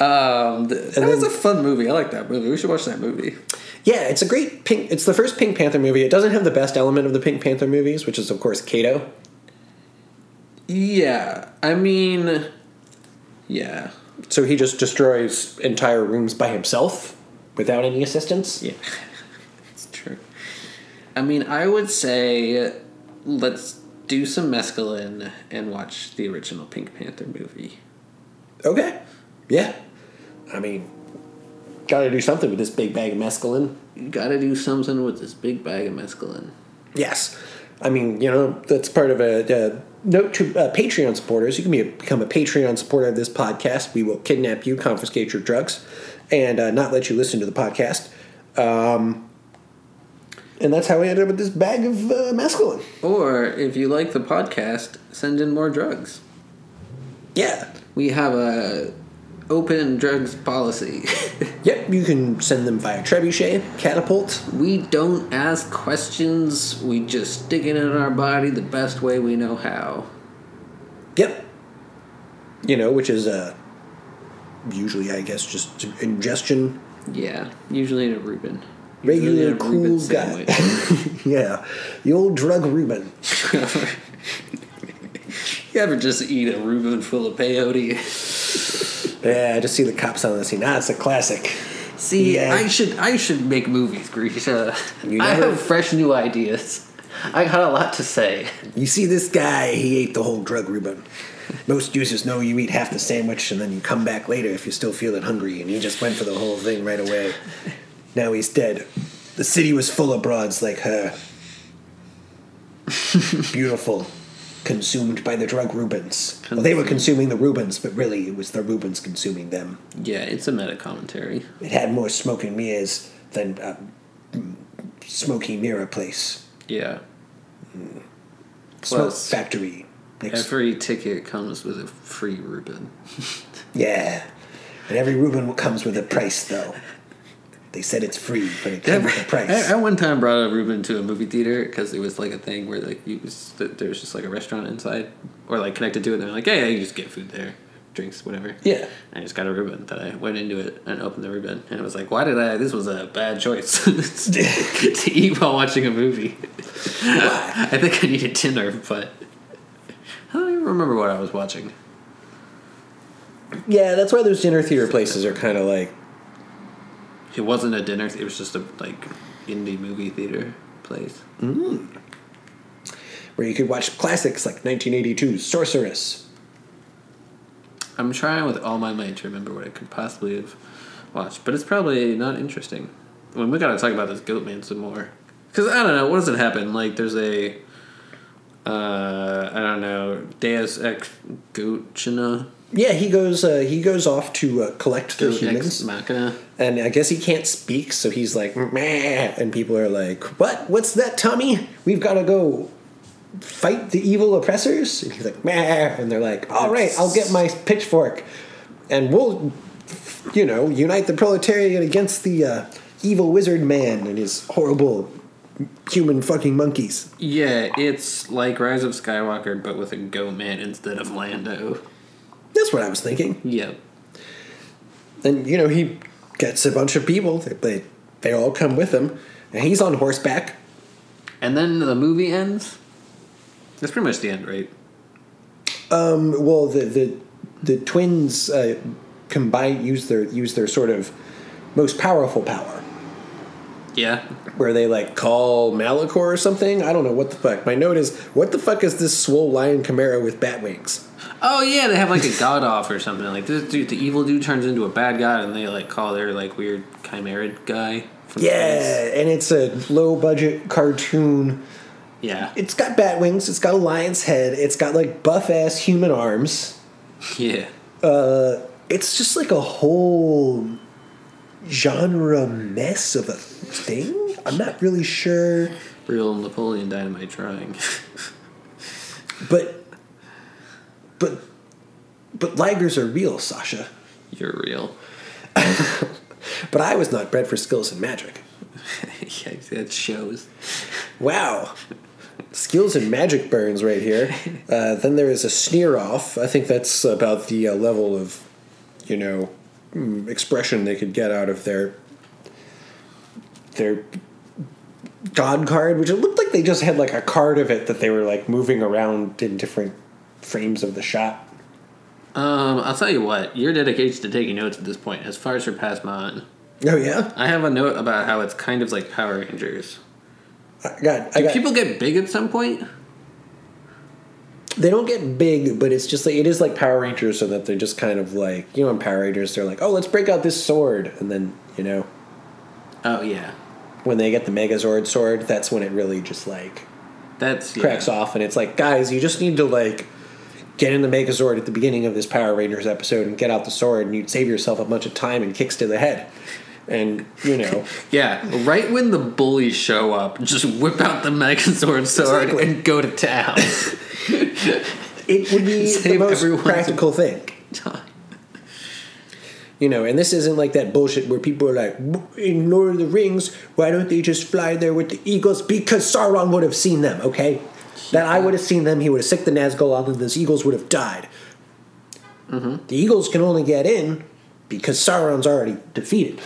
um, th- that was a fun movie. I like that movie. We should watch that movie. Yeah, it's a great pink. It's the first Pink Panther movie. It doesn't have the best element of the Pink Panther movies, which is of course Cato. Yeah, I mean, yeah, So he just destroys entire rooms by himself without any assistance. yeah, it's true. I mean, I would say let's do some mescaline and watch the original Pink Panther movie. Okay. Yeah. I mean, got to do something with this big bag of mescaline. You gotta do something with this big bag of mescaline. Yes. I mean, you know, that's part of a, a note to uh, Patreon supporters. You can be a, become a Patreon supporter of this podcast. We will kidnap you, confiscate your drugs, and uh, not let you listen to the podcast. Um, and that's how we ended up with this bag of uh, mescaline. Or if you like the podcast, send in more drugs. Yeah. We have a open drugs policy. Yep, you can send them via trebuchet, catapult. we don't ask questions. We just stick it in our body the best way we know how. Yep. You know, which is uh, usually, I guess, just ingestion. Yeah, usually in a Reuben. regular a cool Reuben guy. yeah, the old drug Reuben. you ever just eat a Reuben full of peyote? Yeah, I just see the cops on the scene. Ah, it's a classic. See, Yeah. I should I should make movies, Grisha. You I have fresh new ideas. I got a lot to say. You see this guy, he ate the whole drug Reuben. Most users know you eat half the sandwich and then you come back later if you still feel it hungry, and he just went for the whole thing right away. Now he's dead. The city was full of broads like her. Beautiful. Consumed by the drug Reubens. Well, they were consuming the Reubens, but really it was the Reubens consuming them. Yeah, it's a meta commentary. It had more smoking mirrors than uh, a smoky mirror place. Yeah. Smoke Plus, factory. Next every ticket comes with a free Reuben. Yeah. And every Reuben comes with a price, though. They said it's free, but it came with a price. I, I one time brought a Reuben to a movie theater because it was like a thing where like you was, there was just like a restaurant inside or like connected to it. And they're like, yeah, yeah, you just get food there, drinks, whatever. yeah. I just got a Reuben that I went into it and opened the Reuben and it was like, why did I? This was a bad choice to eat while watching a movie. I think I needed dinner, but I don't even remember what I was watching. Yeah, that's why those dinner theater places are kind of like. It wasn't a dinner; it was just a like indie movie theater place. where you could watch classics like 1982's Sorceress. I'm trying with all my might to remember what I could possibly have watched, but it's probably not interesting. I mean, we gotta talk about this Goatman some more. Because, I don't know, what does it happen? Like, there's a. Uh, I don't know, Deus Ex Goatchina? Yeah, he goes. Uh, he goes off to uh, collect the Ex humans, and I guess he can't speak, so he's like, Meh, and people are like, "What? What's that, Tommy? We've got to go fight the evil oppressors." And he's like, Meh, and they're like, "All right, I'll get my pitchfork, and we'll, you know, unite the proletariat against the uh, evil wizard man and his horrible human fucking monkeys." Yeah, it's like Rise of Skywalker, but with a goat man instead of Lando. That's what I was thinking. Yeah. And you know, he gets a bunch of people. They they, they all come with him, and he's on horseback. And then the movie ends? That's pretty much the end, right? Um, well, the the the twins uh, combine use their use their sort of most powerful power, Yeah. where they like call Malachor or something. I don't know what the fuck. My note is, what the fuck is this swole lion chimera with bat wings? Oh yeah, they have like a god off or something. Like this dude, the evil dude turns into a bad god, and they like call their like weird chimera guy. From Yeah, and it's a low budget cartoon. yeah, It's got bat wings. It's got a lion's head. It's got like buff ass human arms. yeah. uh, it's just like a whole genre mess of a thing. I'm not really sure, Real Napoleon Dynamite trying. but but but ligers are real, Sasha. You're real. But I was not bred for skills and magic. yeah, that shows. Wow. Skills and magic burns right here. Uh, then there is a sneer off. I think that's about the uh, level of, you know, mm, expression they could get out of their their god card, which it looked like they just had like a card of it that they were like moving around in different frames of the shot. Um, I'll tell you what. Your dedication to taking notes at this point has far surpassed mine. Oh yeah, I have a note about how it's kind of like Power Rangers. I got. I Do got. people get big at some point? they don't get big, but it's just like it is like Power Rangers, so that they're just kind of like you know in Power Rangers they're like, oh, let's break out this sword, and then you know Oh yeah, when they get the Megazord sword, that's when it really just like that's yeah. cracks off, and it's like, guys, you just need to like get in the Megazord at the beginning of this Power Rangers episode and get out the sword, and you'd save yourself a bunch of time and kicks to the head, and you know, Yeah, right when the bullies show up, just whip out the Megazord sword Exactly. and go to town. it would be the most practical thing. You know, and this isn't like that bullshit where people are like, in Lord of the Rings, why don't they just fly there with the eagles? Because Sauron would have seen them, okay? That I would have seen them, he would have sicked the Nazgul on them, those eagles would have died. Mm-hmm. The eagles can only get in because Sauron's already defeated.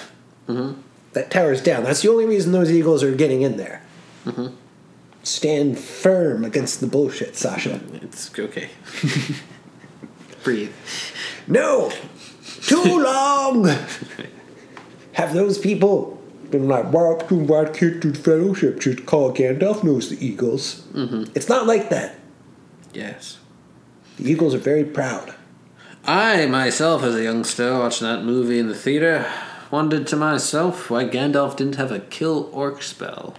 Mm-hmm. That tower's down. That's the only reason those eagles are getting in there. Mm-hmm. Stand firm against the bullshit, Sasha. It's okay. Breathe. No! Too long! Have those people been like, why, why can't the fellowship just call Gandalf knows the eagles? Mm-hmm. It's not like that. Yes. The eagles are very proud. I myself, as a youngster, watching that movie in the theater, wondered to myself why Gandalf didn't have a kill orc spell.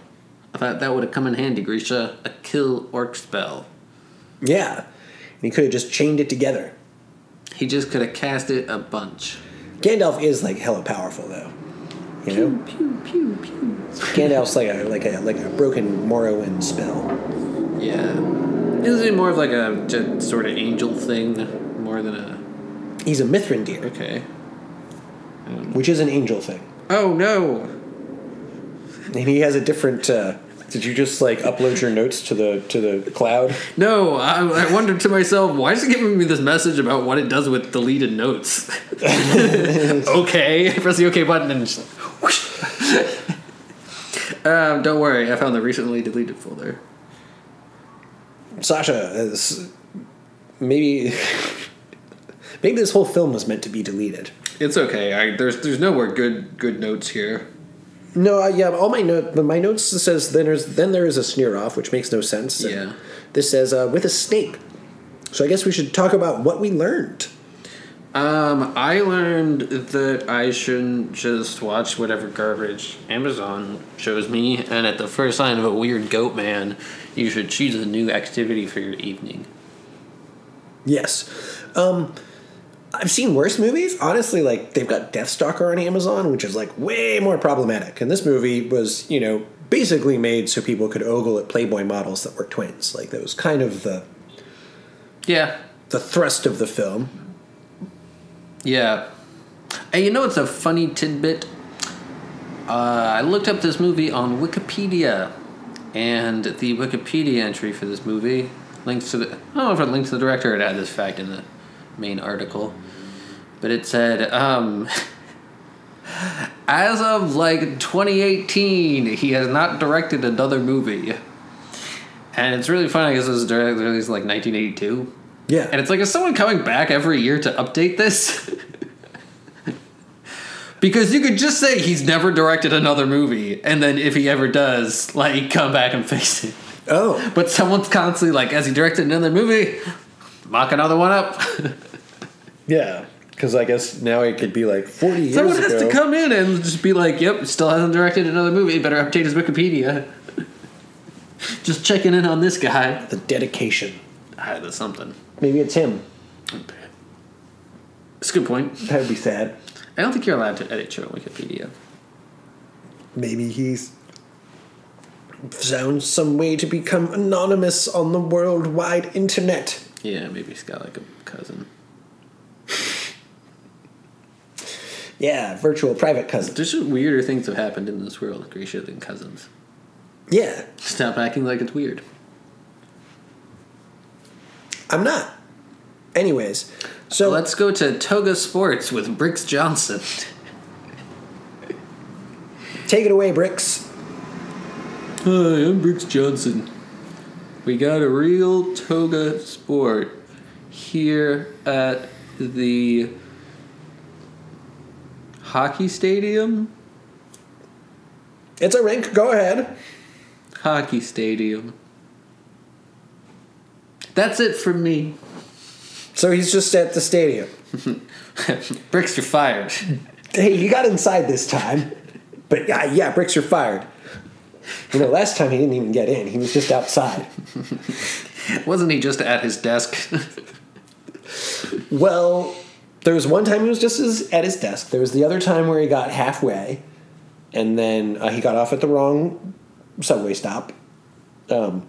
I thought that would have come in handy, Grisha. A kill orc spell. Yeah. And he could have just chained it together. He just could have cast it a bunch. Gandalf is like hella powerful though. You know? Pew pew pew. Gandalf's like a like a like a broken Morrowind spell. Yeah. Isn't it more of like a just sort of angel thing, more than a He's a Mithrandir, okay? which is an angel thing. Oh no! And he has a different uh did you just like upload your notes to the to the cloud? No, I, I wondered to myself, why is it giving me this message about what it does with deleted notes? okay, I press the OK button and just whoosh. um, don't worry, I found the recently deleted folder. Sasha is maybe maybe this whole film was meant to be deleted. It's okay. I, there's there's nowhere good good notes here. No, uh, yeah, all my note, but my notes says then there's then there is a sneer off, which makes no sense. And Yeah. This says uh, with a snake. So I guess we should talk about what we learned. Um, I learned that I shouldn't just watch whatever garbage Amazon shows me, and at the first sign of a weird goat man, you should choose a new activity for your evening. Yes. Um, I've seen worse movies. Honestly, like they've got Deathstalker on Amazon, which is like way more problematic. And this movie was, you know, basically made so people could ogle at Playboy models that were twins. Like that was kind of the Yeah, the thrust of the film. Yeah. and you know it's a funny tidbit? Uh, I looked up this movie on Wikipedia, and the Wikipedia entry for this movie links to the. I don't know if it linked to the director or it had this fact in the main article, but it said, um, as of like 2018, he has not directed another movie. And it's really funny because it was directed released like 1982. Yeah. And it's like, is someone coming back every year to update this? because you could just say he's never directed another movie, and then if he ever does, like, come back and fix it. oh. But someone's constantly like, as he directed another movie, mock another one up. Yeah. Because I guess now it could be like 40 years Someone has ago. to come in and just be like, yep, still hasn't directed another movie, better update his Wikipedia. just checking in on this guy. The dedication. Ah, that's something. Maybe it's him. It's a good point. That would be sad. I don't think you're allowed to edit your Wikipedia. Maybe he's found some way to become anonymous on the worldwide internet. Yeah, maybe he's got like a cousin. Yeah, virtual private cousin. There's just weirder things have happened in this world, Grisha, than cousins. Yeah, Stop acting like it's weird. I'm not. Anyways, so Let's go to Toga Sports with Bricks Johnson. take it away, Bricks. Hi, I'm Bricks Johnson. We got a real toga sport here at the hockey stadium. It's a rink. Go ahead. Hockey stadium. That's it for me. So he's just at the stadium. Bricks, you're fired. Hey, you got inside this time. But yeah, yeah, Bricks, you're fired. You know, last time he didn't even get in. He was just outside. Wasn't he just at his desk? Well, there was one time he was just as, at his desk. There was the other time where he got halfway, and then uh, he got off at the wrong subway stop. Um,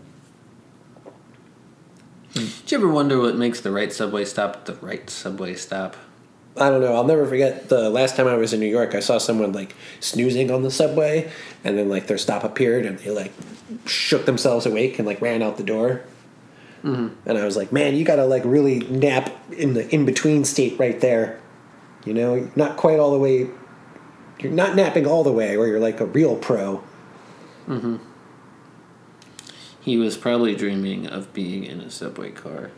Did you ever wonder what makes the right subway stop the right subway stop? I don't know. I'll never forget the last time I was in New York. I saw someone like snoozing on the subway, and then like their stop appeared, and they like shook themselves awake and like ran out the door. Mm-hmm. And I was like, man, you gotta like really nap in the in between state right there. You know, not quite all the way you're not napping all the way, or you're like a real pro. He was probably dreaming of being in a subway car,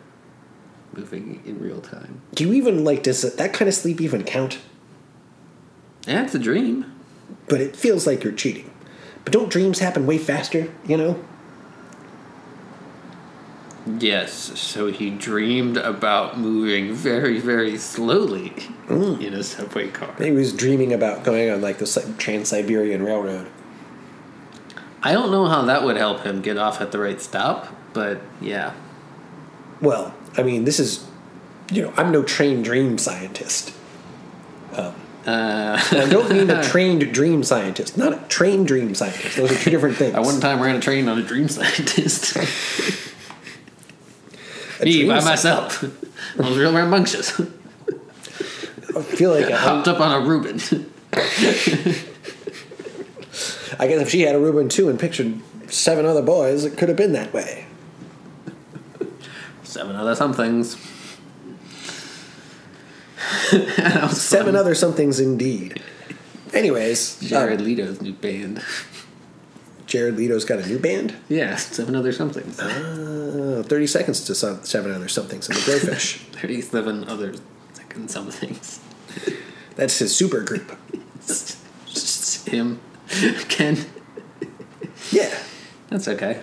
moving in real time. Do you even like does that kind of sleep even count? That's a dream. But it feels like you're cheating. But don't dreams happen way faster? You know. Yes, so he dreamed about moving very, very slowly mm. in a subway car. He was dreaming about going on like the Trans Siberian Railroad. I don't know how that would help him get off at the right stop, but yeah. Well, I mean, this is, you know, I'm no trained dream scientist. Um, Uh, I don't mean a trained dream scientist, not a trained dream scientist. Those are two different things. I one time ran a train on a dream scientist. A Me by myself. I was real rambunctious. I feel like I, Hopped up on a Reuben. I guess if she had a Reuben too and pictured seven other boys, it could have been that way. Seven other somethings. Seven fun. other somethings indeed. Anyways, Jared uh, Leto's new band. Jared Leto's got a new band. Yeah, seven other somethings. Uh, 30 seconds to some, seven other somethings in the Blowfish. 37 other second somethings. That's his super group. Just him. Ken. Yeah. That's okay.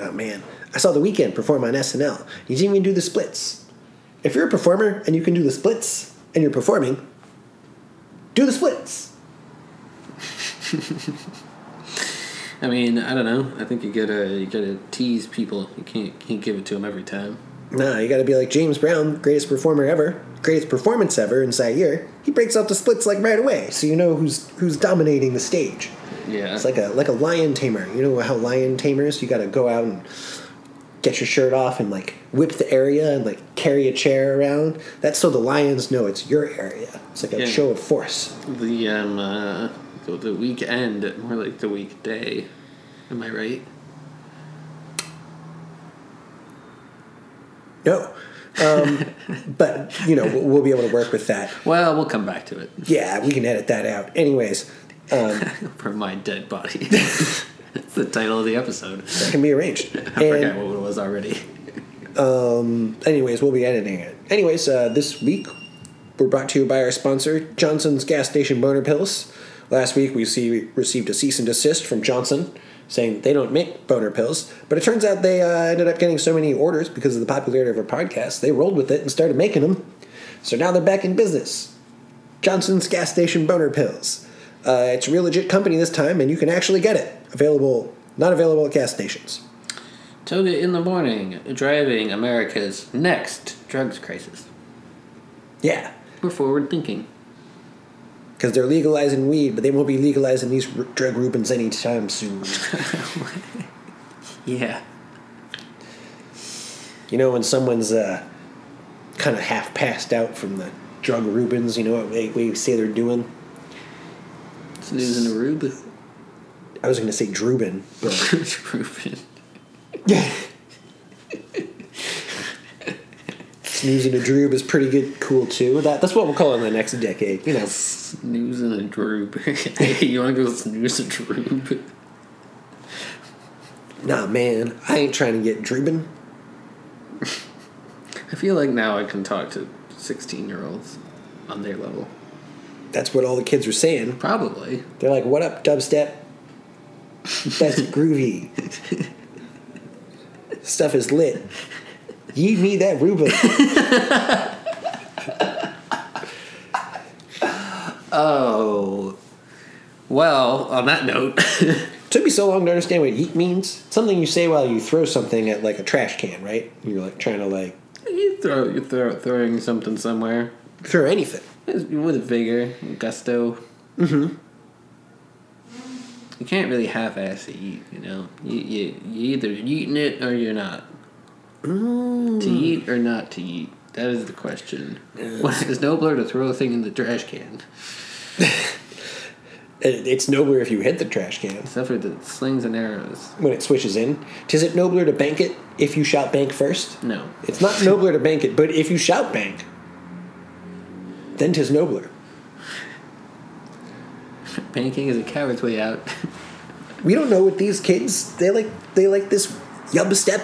Oh man, I saw the Weeknd perform on SNL. He didn't even do the splits. If you're a performer and you can do the splits and you're performing, do the splits. I mean, I don't know. I think you gotta you gotta tease people. You can't can't give it to them every time. Nah, you gotta be like James Brown, greatest performer ever, greatest performance ever in Zaire. He breaks out the splits like right away, so you know who's who's dominating the stage. Yeah. It's like a like a lion tamer. You know how lion tamers? You gotta go out and get your shirt off and like whip the area and like carry a chair around. That's so the lions know it's your area. It's like a Yeah. show of force. the um uh, the, the Weeknd, more like the weekday. Am I right? No. Um, but you know we'll, we'll be able to work with that. Well, we'll come back to it. Yeah, we can edit that out. Anyways, um, From my dead body. That's the title of the episode. that can be arranged. I forgot what it was already. anyways, we'll be editing it. Anyways, uh, this week we're brought to you by our sponsor, Johnson's Gas Station Boner Pills. Last week we see, received a cease and desist from Johnson saying they don't make boner pills, but it turns out they uh, ended up getting so many orders because of the popularity of our podcast, they rolled with it and started making them. So now they're back in business. Johnson's Gas Station Boner Pills. Uh, it's a real legit company this time, and you can actually get it. Available, not available at gas stations. Toga in the morning, driving America's next drugs crisis. Yeah, We're forward thinking. because they're legalizing weed, but they won't be legalizing these r- drug Reubens anytime soon. Yeah. you know, when someone's uh, kind of half passed out from the drug Reubens, you know what we say they're doing? Snoozing a rube. I was going to say Drubin, but Reuben. snoozing a droob is pretty good, cool too. That that's what we'll call it in the next decade. You know, Snoozing a droob. hey, you wanna go snooze a droob? nah, man, I ain't trying to get Drubin. I feel like now I can talk to 16 year olds on their level. That's what all the kids are saying. Probably. They're like, "What up, dubstep? That's groovy. Stuff is lit. Yeet me that Reuben." Oh. Well, on that note, took me so long to understand what yeet means. Something you say while you throw something at like a trash can, right? You're like trying to like you throw you throw throwing something somewhere throw anything. With vigor, gusto. Mm-hmm. You can't really half-ass eat, you know. You you you either eating it or you're not. To eat or not to eat. That is the question. Well, it's nobler to throw a thing in the trash can. It's nobler if you hit the trash can Except for the slings and arrows. when it switches in. Tis it nobler to bank it if you shout bank first? No. It's not nobler to bank it, but if you shout bank, then tis nobler. Panicking is a coward's way out. We don't know what these kids they like. They like this yub step.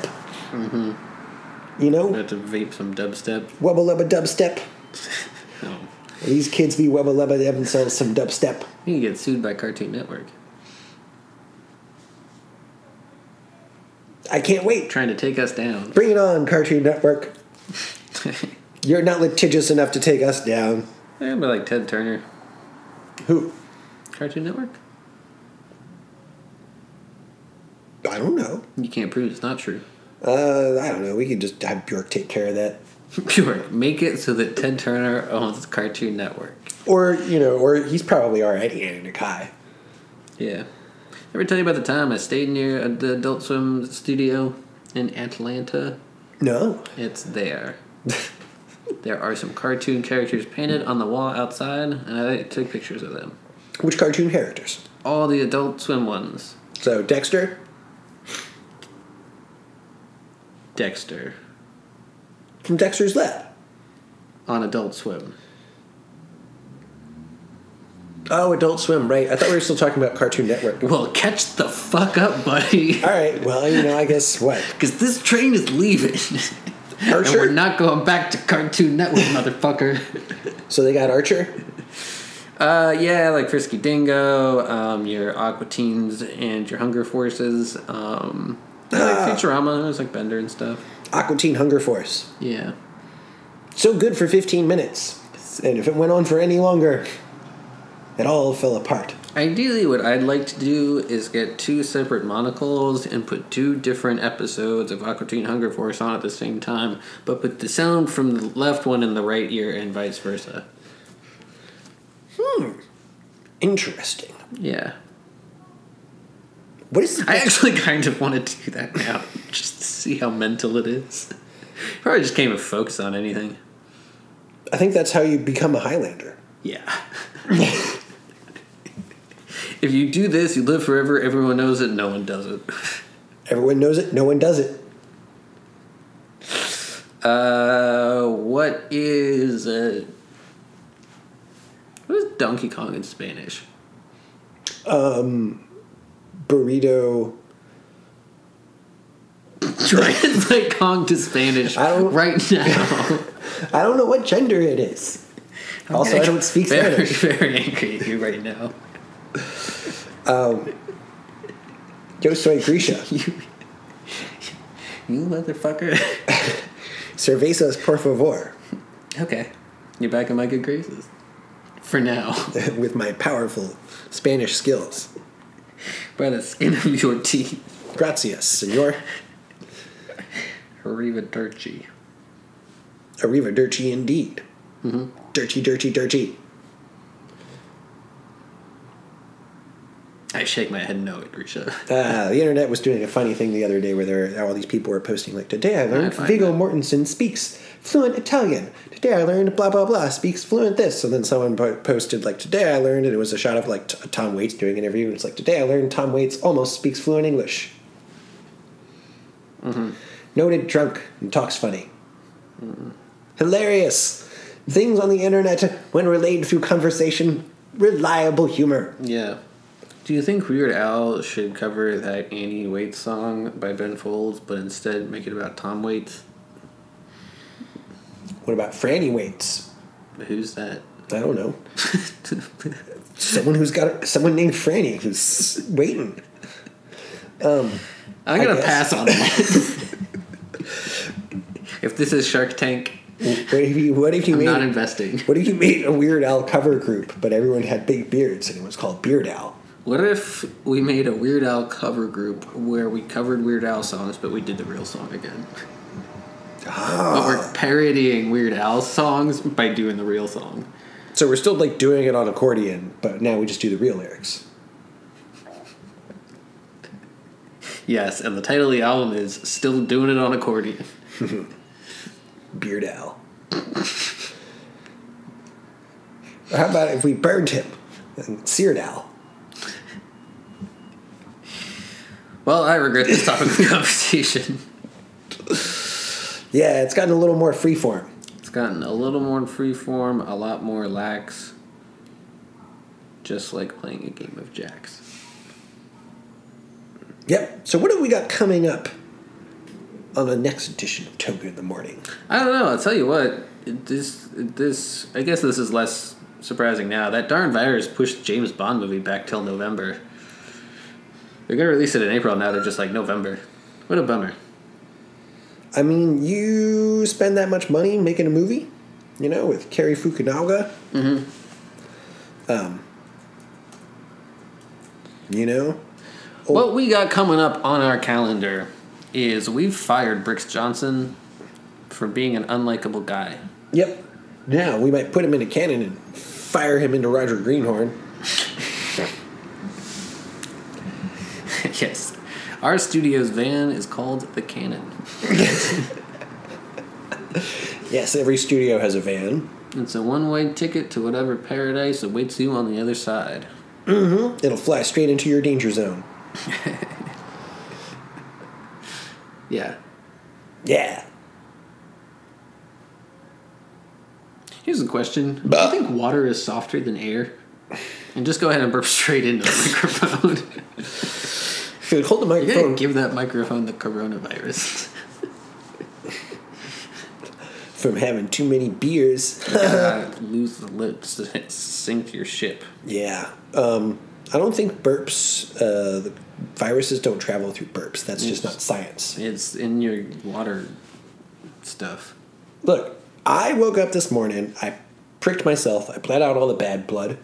Mm-hmm. You know, have to vape some dubstep. wubba lubba dubstep. Oh. These kids be wubba lubba themselves some dubstep. You can get sued by Cartoon Network. I can't wait. Trying to take us down. Bring it on, Cartoon Network. You're not litigious enough to take us down. yeah, but like Ted Turner. Who? Cartoon Network? I don't know. You can't prove it's not true. Uh, I don't know. We can just have Bjork take care of that. Sure. Make it so that Ted Turner owns Cartoon Network. Or, you know, or he's probably already Annie Nakai. Yeah. Ever tell you about the time I stayed near the Adult Swim studio in Atlanta? No. It's there. there are some cartoon characters painted on the wall outside, and I took pictures of them. Which cartoon characters? All the Adult Swim ones. So, Dexter, Dexter from Dexter's Lab. on Adult Swim. Oh, Adult Swim, right. I thought we were still talking about Cartoon Network. Well, catch the fuck up, buddy. All right, well, you know, I guess what? Because this train is leaving. and we're not going back to Cartoon Network, motherfucker. So they got Archer? Uh, yeah, like Frisky Dingo, um, your Aqua Teens, and your Hunger Forces. Um, yeah, like Futurama, there's like Bender and stuff. Aqua Teen Hunger Force. Yeah. So good for 15 minutes. And if it went on for any longer, it all fell apart. Ideally, what I'd like to do is get two separate monocles and put two different episodes of Aqua Teen Hunger Force on at the same time, but put the sound from the left one in the right ear and vice versa. Hmm. Interesting. Yeah. What is the I actually kind of want to do that now, just to see how mental it is. Probably just can't even focus on anything. I think that's how you become a Highlander. Yeah. if you do this, you live forever, everyone knows it, no one does it. Everyone knows it, no one does it. Uh, what is uh, what is Donkey Kong in Spanish? Burrito. Translate Kong to Spanish I don't- right now. I don't know what gender it is. Also, I don't speak very, Spanish. Very angry at you right now. Yo soy Grisha. You, you motherfucker. Cervezas, por favor. okay, you're back in my good graces. For now, With my powerful Spanish skills. by the skin of your teeth. Gracias, senor. Arrivederci. Arrivederci indeed. Mm-hmm. Dirty, dirty, dirty. I shake my head no, Grisha. Uh, the internet was doing a funny thing the other day where there all these people were posting like, "Today I learned I Viggo that- Mortensen speaks fluent Italian. Today I learned blah blah blah speaks fluent this." And then someone posted like, "Today I learned," and it was a shot of like t- Tom Waits doing an interview. And it's like, "Today I learned Tom Waits almost speaks fluent English." Mm-hmm. Noted drunk and talks funny. Hilarious things on the internet when relayed through conversation. Reliable humor. Yeah. Do you think Weird Al should cover that Annie Waits song by Ben Folds, but instead make it about Tom Waits? What about Franny Waits? Who's that? I don't know. Someone who's got someone named Franny who's waiting. Um, I'm gonna pass on that. if this is Shark Tank, What if you? What if you I'm made? not investing. what if you made a Weird Al cover group, but everyone had big beards and it was called Beard Al? What if we made a Weird Al cover group where we covered Weird Al songs, but we did the real song again? But Ah. we're parodying Weird Al songs by doing the real song. So we're still like doing it on accordion, but now we just do the real lyrics. Yes, and the title of the album is Still Doing It on Accordion. Beard Al. How about if we burned him? And Seared Al. Well, I regret this topic of conversation. Yeah, it's gotten a little more freeform. It's gotten a little more freeform, a lot more lax. just like playing a game of jacks. Yep. So what have we got coming up on the next edition of Toga in the Morning? I don't know. I'll tell you what. This, this. I guess this is less surprising now. That darn virus pushed James Bond movie back till November. They're gonna release it in April. Now they're just like November. What a bummer. I mean, you spend that much money making a movie, you know, with Cary Fukunaga. Mm-hmm. Um, you know, What we got coming up on our calendar is we've fired Brix Johnson for being an unlikable guy. Yep. Now we might put him in a cannon and fire him into Roger Greenhorn. yes. Our studio's van is called the Cannon. Yes, every studio has a van. It's a one way ticket to whatever paradise awaits you on the other side. Mm hmm. It'll fly straight into your danger zone. Yeah. Yeah. Here's a question. Do you think water is softer than air? And just go ahead and burp straight into the microphone. Dude, hold the microphone. gonna give that microphone the coronavirus. from having too many beers. lose the lips to sink your ship. yeah. Um, I don't think burps, uh, the viruses don't travel through burps. That's just not science. It's in your water stuff. Look, I woke up this morning, I pricked myself, I bled out all the bad blood.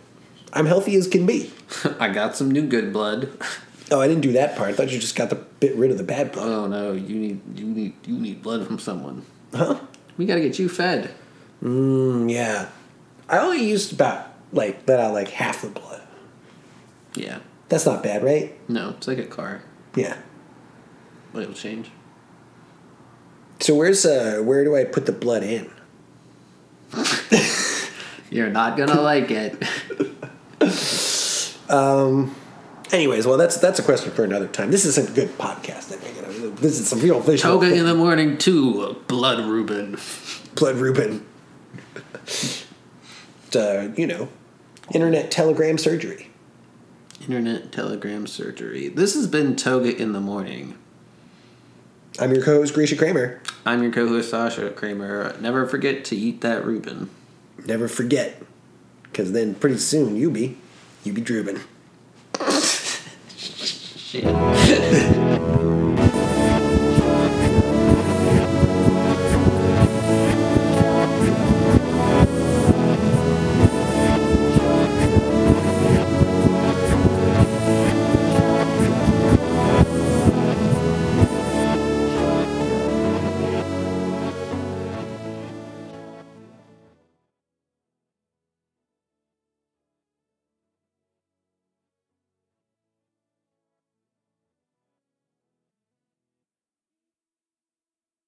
I'm healthy as can be. I got some new good blood. Oh, I didn't do that part. I thought you just got the bit rid of the bad blood. Oh no, you need you need you need blood from someone. Huh? We gotta get you fed. Mm, yeah. I only used about, like, let out like half the blood. Yeah. That's not bad, right? No, it's like a car. Yeah. But it'll change. So where's, uh, where do I put the blood in? You're not gonna like it. Anyways, well, that's that's a question for another time. This isn't a good podcast. I think. This is some real visual. Toga in the morning too. Blood Reuben. Blood Reuben. uh, you know, internet telegram surgery. Internet telegram surgery. This has been Toga in the morning. I'm your co-host, Grisha Kramer. I'm your co-host Sasha Kramer. Never forget to eat that Reuben. Never forget, because then pretty soon you be, you be Drubin. 这个